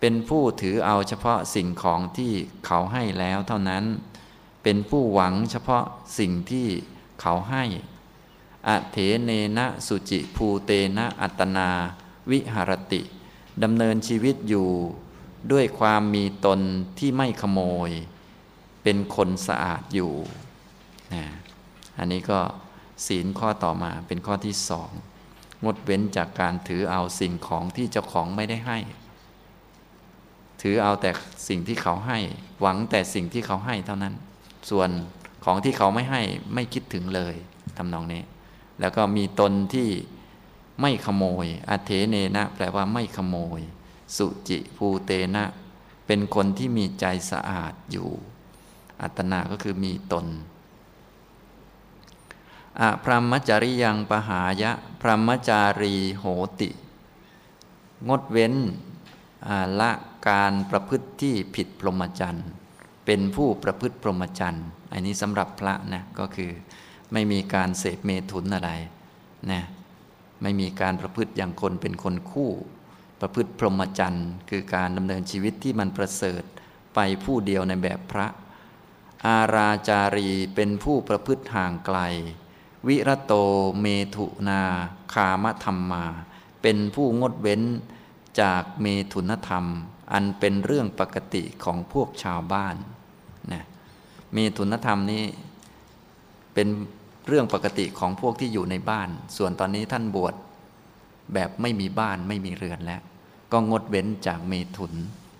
เป็นผู้ถือเอาเฉพาะสิ่งของที่เขาให้แล้วเท่านั้น เป็นผู้หวังเฉพาะสิ่งที่เขาให้อเถเนนะสุจิภูเตนะอัตนา วิหารติดำเนินชีวิตอยู่ ด้วยความมีตนที่ไม่ขโมย เป็นคนสะอาดอยู่นะ อันนี้ก็ศีลข้อต่อมาเป็นข้อที่สองงดเว้นจากการถือเอาสิ่งของที่เจ้าของไม่ได้ให้ ถือเอาแต่สิ่งที่เขาให้ หวังแต่สิ่งที่เขาให้เท่านั้น ส่วนของที่เขาไม่ให้ไม่คิดถึงเลยทำนองนี้ แล้วก็มีตนที่ไม่ขโมยอเทเนนะ แปลว่าไม่ขโมย สุจิภูเตนะ เป็นคนที่มีใจสะอาดอยู่ อัตนาก็คือมีตน อพรหมจริยังปหายะ พรหมจารีโหติ งดเว้นละการประพฤติที่ผิดพรหมจรรย์เป็นผู้ประพฤติพรหมจรรย์อันนี้สำหรับพระนะก็คือไม่มีการเสพเมถุนอะไรนะไม่มีการประพฤติอย่างคนเป็นคนคู่ ประพฤติพรหมจรรย์คือการดำเนินชีวิตที่มันประเสริฐไปผู้เดียวในแบบพระ อาราจารีเป็นผู้ประพฤติห่างไกล วิรโตเมถุนาคามธรรมมา เป็นผู้งดเว้นจากเมถุนธรรม อันเป็นเรื่องปกติของพวกชาวบ้านนะเมถุนธรรมนี้เป็นเรื่องปกติของพวกที่อยู่ในบ้าน ส่วนตอนนี้ท่านบวชแบบไม่มีบ้านไม่มีเรือนแล้ว ก็งดเว้นจากเมถุน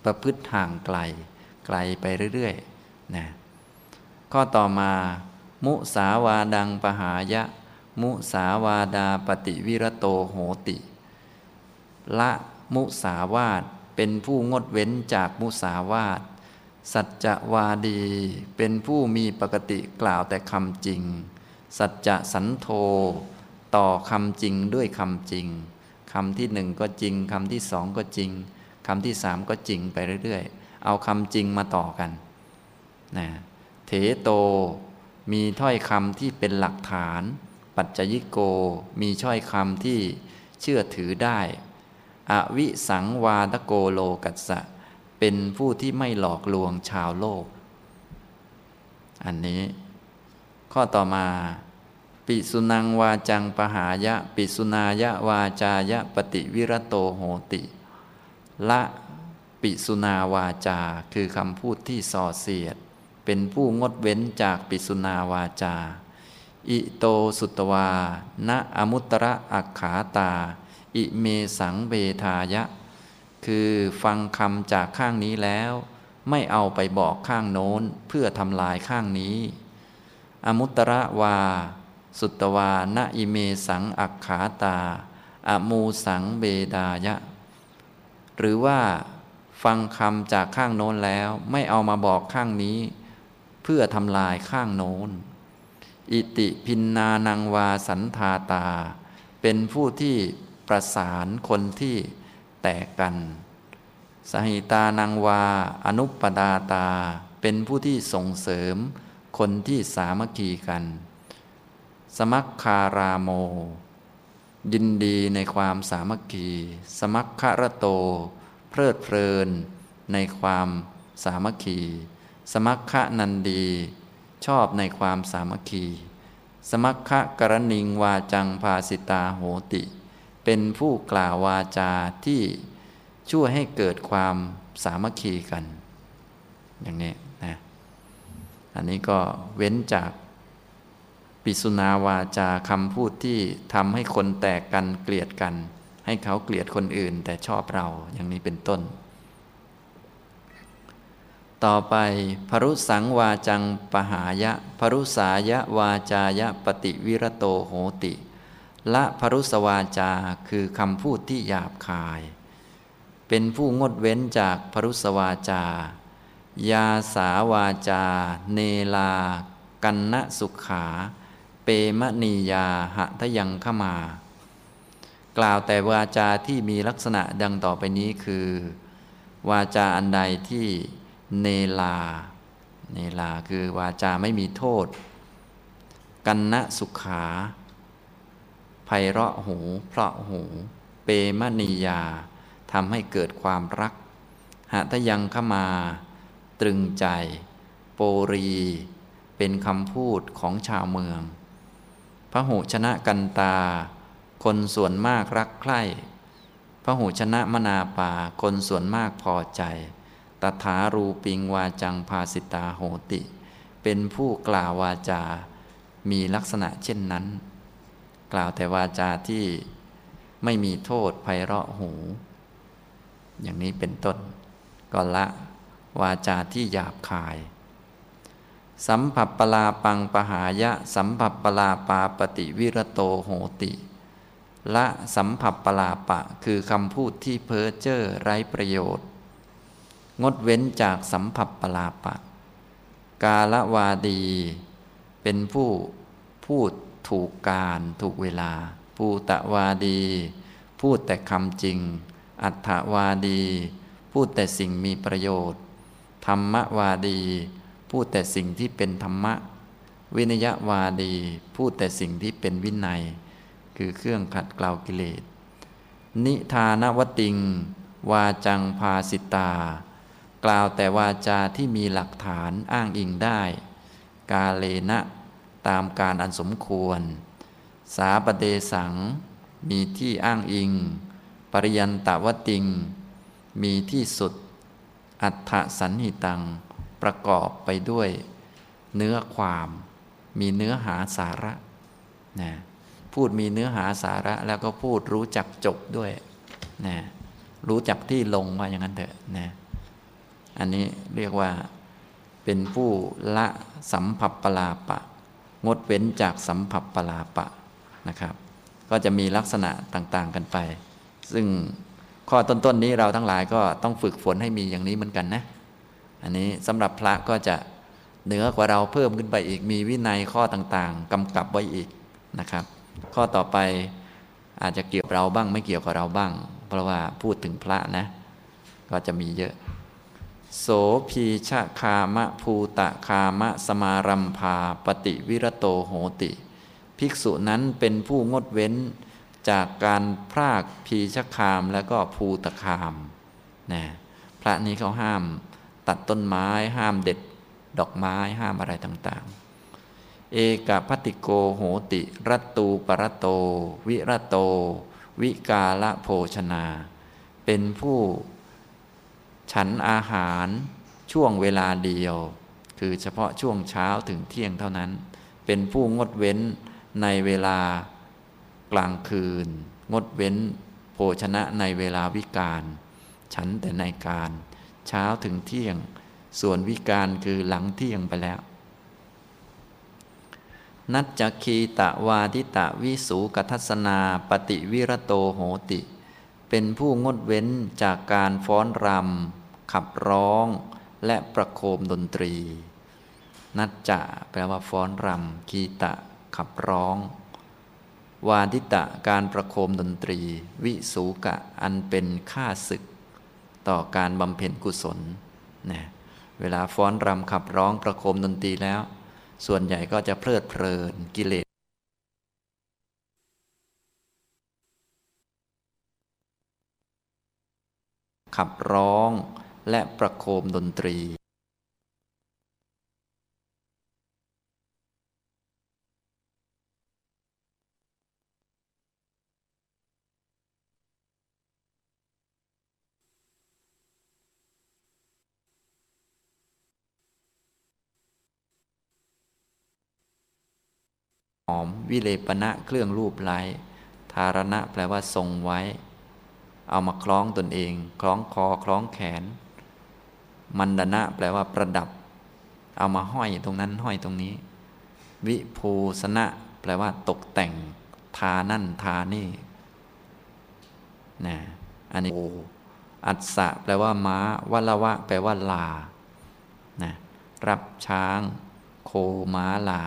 ประพฤติห่างไกล ไกลไปเรื่อยๆนะข้อต่อมา มุสาวาดังปหายะ มุสาวาดาปฏิวิรโตโหติ ละมุสาวาตเป็นผู้งดเว้นจากมุสาวาตสัจจวาดี เป็นผู้มีปกติกล่าวแต่คำจริง สัจจะสันโท ต่อคำจริงด้วยคำจริงคำที่หนึ่งก็จริงคำที่สองก็จริงคำที่สามก็จริงไปเรื่อยๆ เอาคำจริงมาต่อกันนะเถโต มีถ้อยคำที่เป็นหลักฐาน ปัจจยิโก มีถ้อยคำที่เชื่อถือได้ อวิสังวาตโกโลกัสสะ เป็นผู้ที่ไม่หลอกลวงชาวโลก อันนี้ ข้อต่อมา ปิสุนังวาจังปหายะ ปิสุนายะวาจายะปฏิวิรโตโหติ ละปิสุนาวาจา คือคำพูดที่ส่อเสียด เป็นผู้งดเว้นจากปิสุนาวาจา อิโตสุตวา ณอมุตระอักขาตา อิเมสังเบทายะ คือฟังคำจากข้างนี้แล้ว ไม่เอาไปบอกข้างโน้นเพื่อทำลายข้างนี้ อมุตระวา สุตวา ณอิเมสังอักขาตา อมูสังเบดายะ หรือว่า ฟังคำจากข้างโน้นแล้วไม่เอามาบอกข้างนี้ เพื่อทำลายข้างโน้น อิติพินนานังวาสันธาตา เป็นผู้ที่ประสานคนที่แตกกัน สหิตานังวา อนุปปดาตา เป็นผู้ที่ส่งเสริมคนที่สามัคคีกัน สมัคคารามโม ยินดีในความสามัคคี สมัคคารโต เพลิดเพลินในความสามัคคี สมัคคะนันดี ชอบในความสามัคคี สมัคคะกรณิงวาจังภาสิตาโหติ เป็นผู้กล่าววาจาที่ช่วยให้เกิดความสามัคคีกัน อย่างนี้นะอันนี้ก็เว้นจากปิสุนาวาจาคำพูดที่ทำให้คนแตกกันเกลียดกัน ให้เขาเกลียดคนอื่นแต่ชอบเราอย่างนี้เป็นต้น ต่อไปพรุสังวาจังปหายะพรุสายะวาจายะปฏิวิรโตโหติ ละพรุสวาจาคือคำพูดที่หยาบคาย เป็นผู้งดเว้นจากพรุสวาจา ยาสาวาจา เนลา กันณสุขา เปมณียาหะทยังขมา กล่าวแต่วาจาที่มีลักษณะดังต่อไปนี้คือ วาจาอันใดที่ เนลา เนลาคือวาจาไม่มีโทษ กันณสุขา ไพเราะหูเพราะหู เปมณียาทำให้เกิดความรัก หะทยังขมา ตรึงใจ โปรี เป็นคำพูดของชาวเมือง พระหูชนะกันตา คนส่วนมากรักใคร่พระหูชนะมนาปา คนส่วนมากพอใจ ตถารูปิงวาจังภาสิตาโหติ เป็นผู้กล่าววาจา มีลักษณะเช่นนั้น กล่าวแต่วาจาที่ไม่มีโทษไพเราะหู อย่างนี้เป็นต้นก็ละวาจาที่หยาบคาย สัมผัสปลาปังปหายะ สัมผัสปลาปาปฏิวิรโตโหติ ละสัมผัสปลาปะ คือคำพูดที่เพ้อเจ้อไร้ประโยชน์ งดเว้นจากสัมผัสปลาปะ กาละวาดี เป็นผู้พูดถูกการถูกเวลา ปูตะวาดี พูดแต่คำจริง อัฏฐวาดี พูดแต่สิ่งมีประโยชน์ ธรรมวาดี พูดแต่สิ่งที่เป็นธรรมะ วินยวาดี พูดแต่สิ่งที่เป็นวินัย คือเครื่องขัดเกลากิเลส นิทานวติง วาจังพาสิตา กล่าวแต่วาจาที่มีหลักฐานอ้างอิงได้ กาเลนะตามการอันสมควร สาปเดสัง มีที่อ้างอิง ปริยันตวติง มีที่สุด อัฏฐสันหิตัง ประกอบไปด้วย เนื้อความ มีเนื้อหาสาระนะพูดมีเนื้อหาสาระแล้วก็พูดรู้จักจบด้วยนะรู้จักที่ลงว่าอย่างนั้นเถอะนะ อันนี้เรียกว่าเป็นผู้ละสัมผัสปลาปะ งดเว้นจากสัมผัสปลาปะนะครับ ก็จะมีลักษณะต่างๆกันไป ซึ่งข้อต้นๆนี้เราทั้งหลายก็ต้องฝึกฝนให้มีอย่างนี้เหมือนกันนะ อันนี้สำหรับพระก็จะเหนือกว่าเราเพิ่มขึ้นไปอีกมีวินัยข้อต่างๆกำกับไว้อีกนะครับ ข้อต่อไปอาจจะเกี่ยวเราบ้างไม่เกี่ยวกับเราบ้าง เพราะว่าพูดถึงพระนะ ก็จะมีเยอะ โสพีชะคามะภูตะคามะสมารัมพาปฏิวิรโตโหติ ภิกษุนั้นเป็นผู้งดเว้นจากการพรากพีชะคามแล้วก็ภูตะคามนะพระนี้เขาห้ามตัดต้นไม้ห้ามเด็ดดอกไม้ห้ามอะไรต่างๆ เอกพัติโกโหติรัตตูปรโต วิรโต วิกาละโภชนา เป็นผู้ ฉันอาหารช่วงเวลาเดียว คือเฉพาะช่วงเช้าถึงเที่ยงเท่านั้น เป็นผู้งดเว้นในเวลากลางคืน งดเว้นโภชนะในเวลาวิกาลฉันแต่ในการ เช้าถึงเที่ยง ส่วนวิกาลคือหลังเที่ยงไปแล้ว นัจจคีตะวาทิตะวิสูกัทัศนาปฏิวิรโตโหติ เป็นผู้งดเว้นจากการฟ้อนรำ ขับร้องและประโคมดนตรี นัจจะแปลว่าฟ้อนรำคีตะ ขับร้อง วาทิตะการประโคมดนตรี วิสูกะอันเป็นค่าศึก ต่อการบำเพ็ญกุศลนะเวลาฟ้อนรำขับร้องประโคมดนตรีแล้ว ส่วนใหญ่ก็จะเพลิดเพลินกิเลสขับร้อง และประโคมดนตรีอมวิเลปณะเครื่องรูปไล้ธารณะแปลว่าทรงไว้ เอามาคล้องตนเอง คล้องคอ คล้องแขน มันดนะแปลว่าประดับ เอามาห้อยตรงนั้นห้อยตรงนี้ วิภูสนะ แปลว่าตกแต่ง ทานั่นทานี่นะอันนี้ออัศะแปลว่าม้าวัลวะ แปลว่าลานะรับช้าง โคม้าลา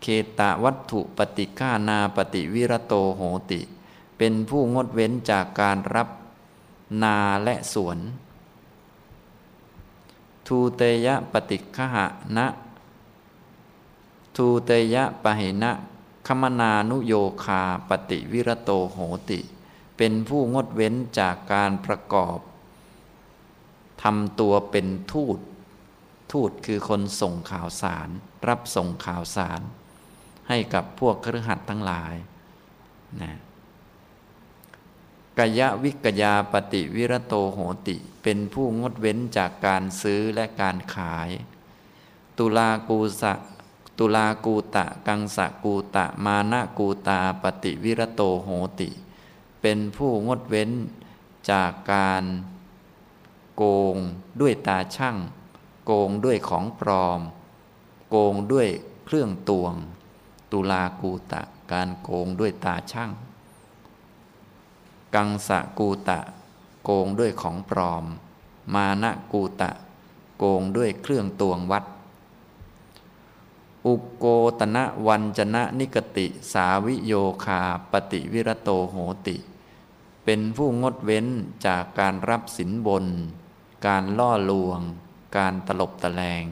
เคตะวัตถุปฏิฆานาปฏิวิรโตโหติ เป็นผู้งดเว้นจากการรับนาและสวน ทูเตยะปฏิฆหะนะทูเตยะปะเหนะคมนานุโยคาปฏิวิรโตโหติ เป็นผู้งดเว้นจากการประกอบทำตัวเป็นทูต ทูตคือคนส่งข่าวสาร รับส่งข่าวสาร ให้กับพวกครือขัดทั้งหลายนะ กยวิกยาปฏิวิรโตโหติ เป็นผู้งดเว้นจากการซื้อและการขาย ตุลากูสะตุลากูตะ กังสะกูตะ มานะกูตาปฏิวิรโตโหติ เป็นผู้งดเว้นจากการโกงด้วยตาช่าง โกงด้วยของปลอม โกงด้วยเครื่องตวง ตุลากูตะ การโกงด้วยตาช่าง กังสะกูตะ โกงด้วยของปลอม มานะกูตะ โกงด้วยเครื่องตวงวัด อุโกตนะวันจนะนิกติ สาวิโยคาปฏิวิรโตโหติ เป็นผู้งดเว้นจากการรับสินบน การล่อลวง การตลบตะแลง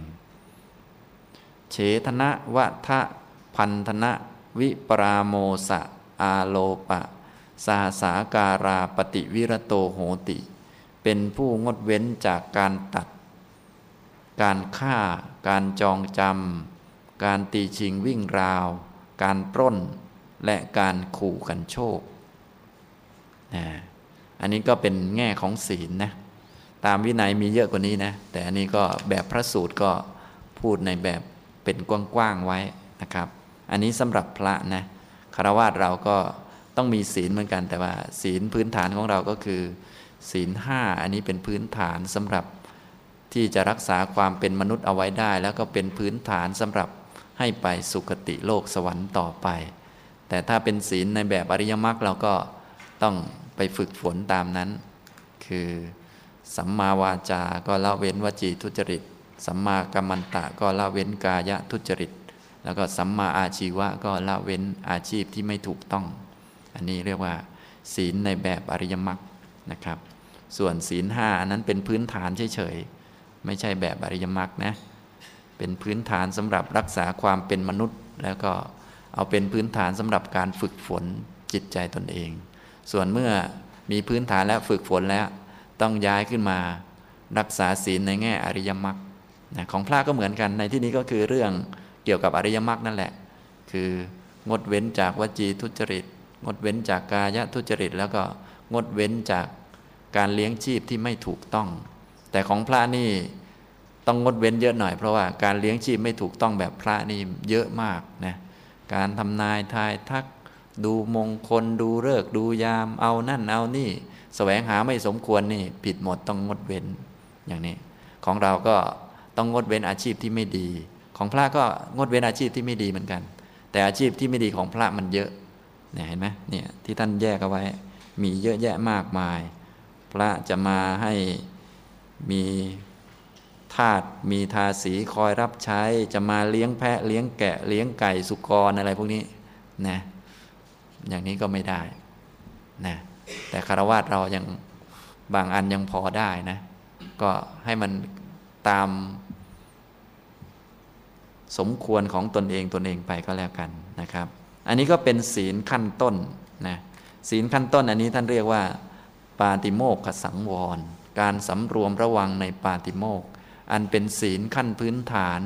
เฉทนะวะทะพันธนะ วิปราโมสะอาโลปะ สาสาการาปฏิวิรโตโหติ เป็นผู้งดเว้นจากการตัด การฆ่า การจองจำ การตีชิงวิ่งราว การปล้น และการขู่กันโชคนะอันนี้ก็เป็นแง่ของศีลนะ ตามวินัยมีเยอะกว่านี้นะ แต่อันนี้ก็แบบพระสูตรก็พูดในแบบเป็นกว้างๆไว้นะครับ อันนี้สำหรับพระนะคารวะเราก็ ต้องมีศีลเหมือนกัน แต่ว่า ศีลพื้นฐานของเราก็คือ ศีลห้าอันนี้เป็นพื้นฐานสำหรับที่จะรักษาความเป็นมนุษย์เอาไว้ได้ แล้วก็เป็นพื้นฐานสำหรับให้ไปสุคติโลกสวรรค์ต่อไป แต่ถ้าเป็นศีลในแบบอริยมรรคเราก็ต้องไปฝึกฝนตามนั้น คือสัมมาวาจาก็ละเว้นวจีทุจริต สัมมากัมมันตะก็ละเว้นกายทุจริต แล้วก็สัมมาอาชีวะก็ละเว้นอาชีพที่ไม่ถูกต้อง อันนี้เรียกว่า ศีลในแบบอริยมรรคนะครับ ส่วนศีลห้าอันนั้นเป็นพื้นฐานเฉยๆไม่ใช่แบบอริยมรรคนะเป็นพื้นฐานสำหรับรักษาความเป็นมนุษย์ แล้วก็เอาเป็นพื้นฐานสำหรับการฝึกฝนจิตใจตนเอง ส่วนเมื่อมีพื้นฐานแล้วฝึกฝนแล้วต้องย้ายขึ้นมารักษาศีลในแง่อริยมรรคนะของพระก็เหมือนกันในที่นี้ก็คือเรื่องเกี่ยวกับอริยมรรคนั่นแหละ คืองดเว้นจากวจีทุจริต งดเว้นจากกายทุจริต แล้วก็งดเว้นจากการเลี้ยงชีพที่ไม่ถูกต้อง แต่ของพระนี่ต้องงดเว้นเยอะหน่อยเพราะว่าการเลี้ยงชีพไม่ถูกต้องแบบพระนี่เยอะมากนะการทำนายทายทักดูมงคลดูเลิกดูยามเอานั่นเอานี่สแสวงหาไม่สมควรนี่ผิดหมดต้องงดเว้นอย่างนี้ ของเราก็ต้องงดเว้นอาชีพที่ไม่ดี ของพระก็งดเว้นอาชีพที่ไม่ดีเหมือนกัน แต่อาชีพที่ไม่ดีของพระมันเยอะ เนี่ยเห็นไหมเนี่ยที่ท่านแยกเอาไว้ มีเยอะแยะมากมาย พระจะมาให้มีทาตมีทาสีคอยรับใช้ จะมาเลี้ยงแพะเลี้ยงแกะเลี้ยงไก่สุกรอะไรพวกนี้นะอย่างนี้ก็ไม่ได้นะแต่คารวะเรายังบางอันยังพอได้นะ ก็ให้มันตาม สมควรของตนเองตนเองไปก็แล้วกันนะครับ อันนี้ก็เป็นศีลขั้นต้นนะศีลขั้นต้นอันนี้ท่านเรียกว่า ปาติโมกขสังวร การสำรวมระวังในปาติโมกอันเป็นศีลขั้นพื้นฐาน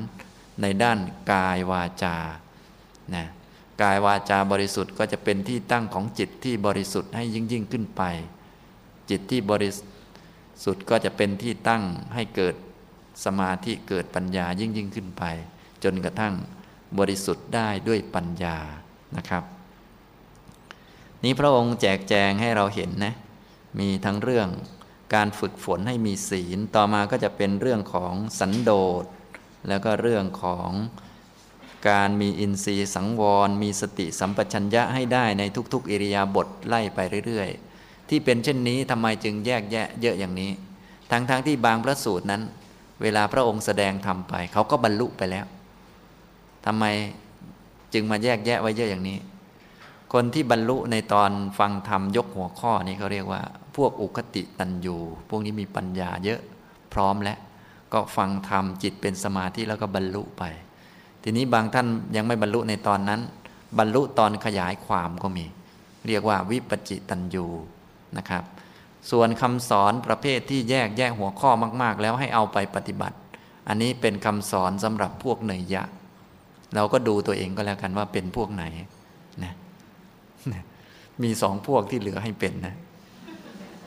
ในด้านกายวาจานะกายวาจาบริสุทธิ์ก็จะเป็นที่ตั้งของจิตที่บริสุทธิ์ให้ยิ่งยิ่งขึ้นไป จิตที่บริสุทธิ์ก็จะเป็นที่ตั้งให้เกิดสมาธิเกิดปัญญายิ่งยิ่งขึ้นไป จนกระทั่งบริสุทธิ์ได้ด้วยปัญญา นะครับ นี้พระองค์แจกแจงให้เราเห็นนะ มีทั้งเรื่องการฝึกฝนให้มีศีล ต่อมาก็จะเป็นเรื่องของสันโดษ แล้วก็เรื่องของการมีอินทรีย์สังวร มีสติสัมปชัญญะให้ได้ในทุก ๆ อิริยาบถไล่ไปเรื่อย ๆ ที่เป็นเช่นนี้ทำไมจึงแยกแยะเยอะอย่างนี้ ทั้งๆทที่บางพระสูตรนั้น เวลาพระองค์แสดงทำไป เขาก็บรรลุไปแล้วทำไม จึงมาแยกแยะไว้เยอะอย่างนี้ คนที่บรรลุในตอนฟังธรรมยกหัวข้อนี้เขาเรียกว่า พวกอุคติตันยูพวกนี้มีปัญญาเยอะพร้อมแล้วก็ฟังธรรมจิตเป็นสมาธิแล้วก็บรรลุไป ทีนี้บางท่านยังไม่บรรลุในตอนนั้น บรรลุตอนขยายความก็มี เรียกว่าวิปจิตันยูนะครับ ส่วนคำสอนประเภทที่แยกแยกหัวข้อมาก ๆ แล้วให้เอาไปปฏิบัติ อันนี้เป็นคำสอนสำหรับพวกเนยยะ เราก็ดูตัวเองก็แล้วกันว่าเป็นพวกไหนนะมีสองพวกที่เหลือให้เป็นนะ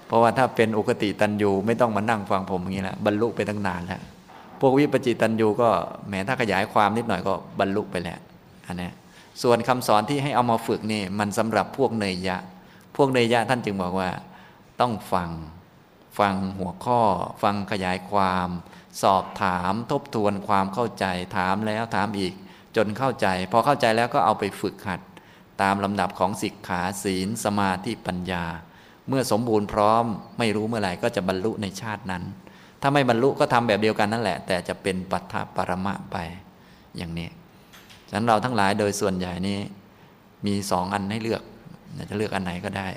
เพราะว่าถ้าเป็นอุกติตันยูไม่ต้องมานั่งฟังผมอย่างนี้แล้วบรรลุไปตั้งนานแล้วพวกวิปจิตันยูก็แม้ถ้าขยายความนิดหน่อยก็บรรลุไปแล้วอันนี้ส่วนคำสอนที่ให้เอามาฝึกนี่มันสำหรับพวกเนยยะ พวกเนยยะท่านจึงบอกว่า ต้องฟังฟังหัวข้อ ฟังขยายความ สอบถามทบทวนความเข้าใจถามแล้วถามอีก จนเข้าใจ พอเข้าใจแล้วก็เอาไปฝึกหัด ตามลำดับของสิกขาศีล สมาธิปัญญา เมื่อสมบูรณ์พร้อม ไม่รู้เมื่อไหร่ก็จะบรรลุในชาตินั้น ถ้าไม่บรรลุก็ทำแบบเดียวกันนั่นแหละ แต่จะเป็นปัทภปรมะไปอย่างนี้ฉะนั้นเราทั้งหลายโดยส่วนใหญ่นี้ มีสองอันให้เลือกจะเลือกอันไหนก็ได้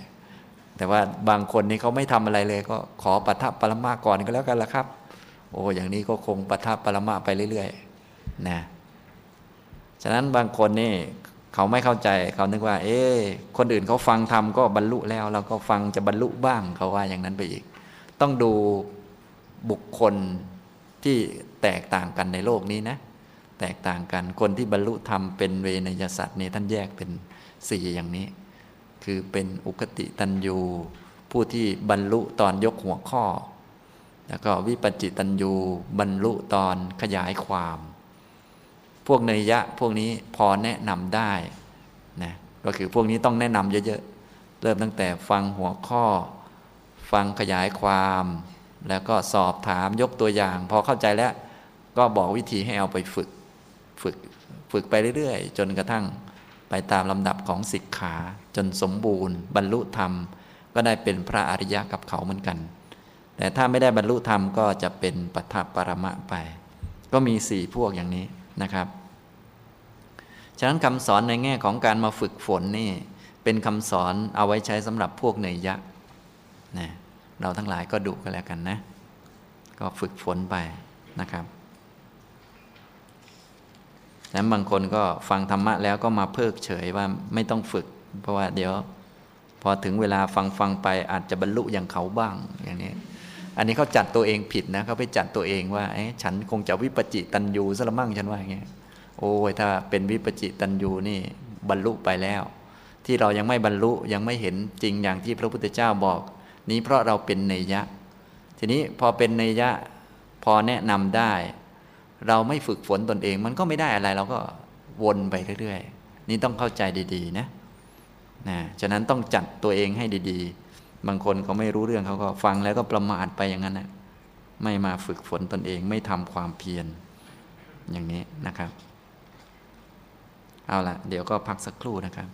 แต่ว่าบางคนนี่เขาไม่ทำอะไรเลยก็ขอปัทภปรมะก่อนก็แล้วกันละครับ โอ้อย่างนี้ก็คงปัทภปรมะไปเรื่อยๆนะ ฉะนั้นบางคนนี่เขาไม่เข้าใจเขานึกว่า เอ๊คนอื่นเขาฟังทำก็บรรลุแล้ว เราก็ฟังจะบรรลุบ้างเขาว่าอย่างนั้นไปอีก ต้องดูบุคคลที่แตกต่างกันในโลกนี้นะ แตกต่างกันคนที่บรรลุธรรมเป็นเวนยสัตว์นี่ท่านแยกเป็นสี่อย่างนี้ คือเป็นอุคติตันยูผู้ที่บรรลุตอนยกหัวข้อ แล้วก็วิปัจจิตันยูบรรลุตอนขยายความ พวกเนยยะพวกนี้พอแนะนำได้นะก็คือพวกนี้ต้องแนะนำเยอะๆ เริ่มตั้งแต่ฟังหัวข้อ ฟังขยายความ แล้วก็สอบถามยกตัวอย่าง พอเข้าใจแล้วก็บอกวิธีให้เอาไปฝึกฝึกฝึกไปเรื่อยๆ จนกระทั่งไปตามลำดับของสิกขาจนสมบูรณ์ บรรลุธรรม ก็ได้เป็นพระอริยะกับเขาเหมือนกัน แต่ถ้าไม่ได้บรรลุธรรมก็จะเป็นปัทภปรมะไป ก็มีสี่พวกอย่างนี้นะครับ ฉะนั้นคำสอนในแง่ของการมาฝึกฝนนี่เป็นคำสอนเอาไว้ใช้สำหรับพวกเนยยะนะเราทั้งหลายก็ดูกันแล้วกันนะ ก็ฝึกฝนไปนะครับแล้วบางคนก็ฟังธรรมะแล้วก็มาเพิกเฉยว่าไม่ต้องฝึก เพราะว่าเดี๋ยว พอถึงเวลาฟังฟังไปอาจจะบรรลุอย่างเขาบ้างอย่างนี้ อันนี้เขาจัดตัวเองผิดนะเขาไปจัดตัวเองว่าเอ๊ะฉันคงจะวิปจิตันยูซะละมั่งฉันว่าอย่างเงี้ย โอ้ยถ้าเป็นวิปจิตันยูนี่บรรลุไปแล้ว ที่เรายังไม่บรรลุยังไม่เห็นจริงอย่างที่พระพุทธเจ้าบอก นี้เพราะเราเป็นเนยยะทีนี้พอเป็นเนยยะพอแนะนำได้ เราไม่ฝึกฝนตนเอง มันก็ไม่ได้อะไรเราก็วนไปเรื่อยๆ นี่ต้องเข้าใจดีๆนะนะฉะนั้นต้องจัดตัวเองให้ดีๆ บางคนเขาไม่รู้เรื่องเขาก็ฟังแล้วก็ประมาทไปอย่างนั้นนะไม่มาฝึกฝนตนเองไม่ทำความเพียรอย่างนี้นะครับ เอาละเดี๋ยวก็พักสักครู่นะครับ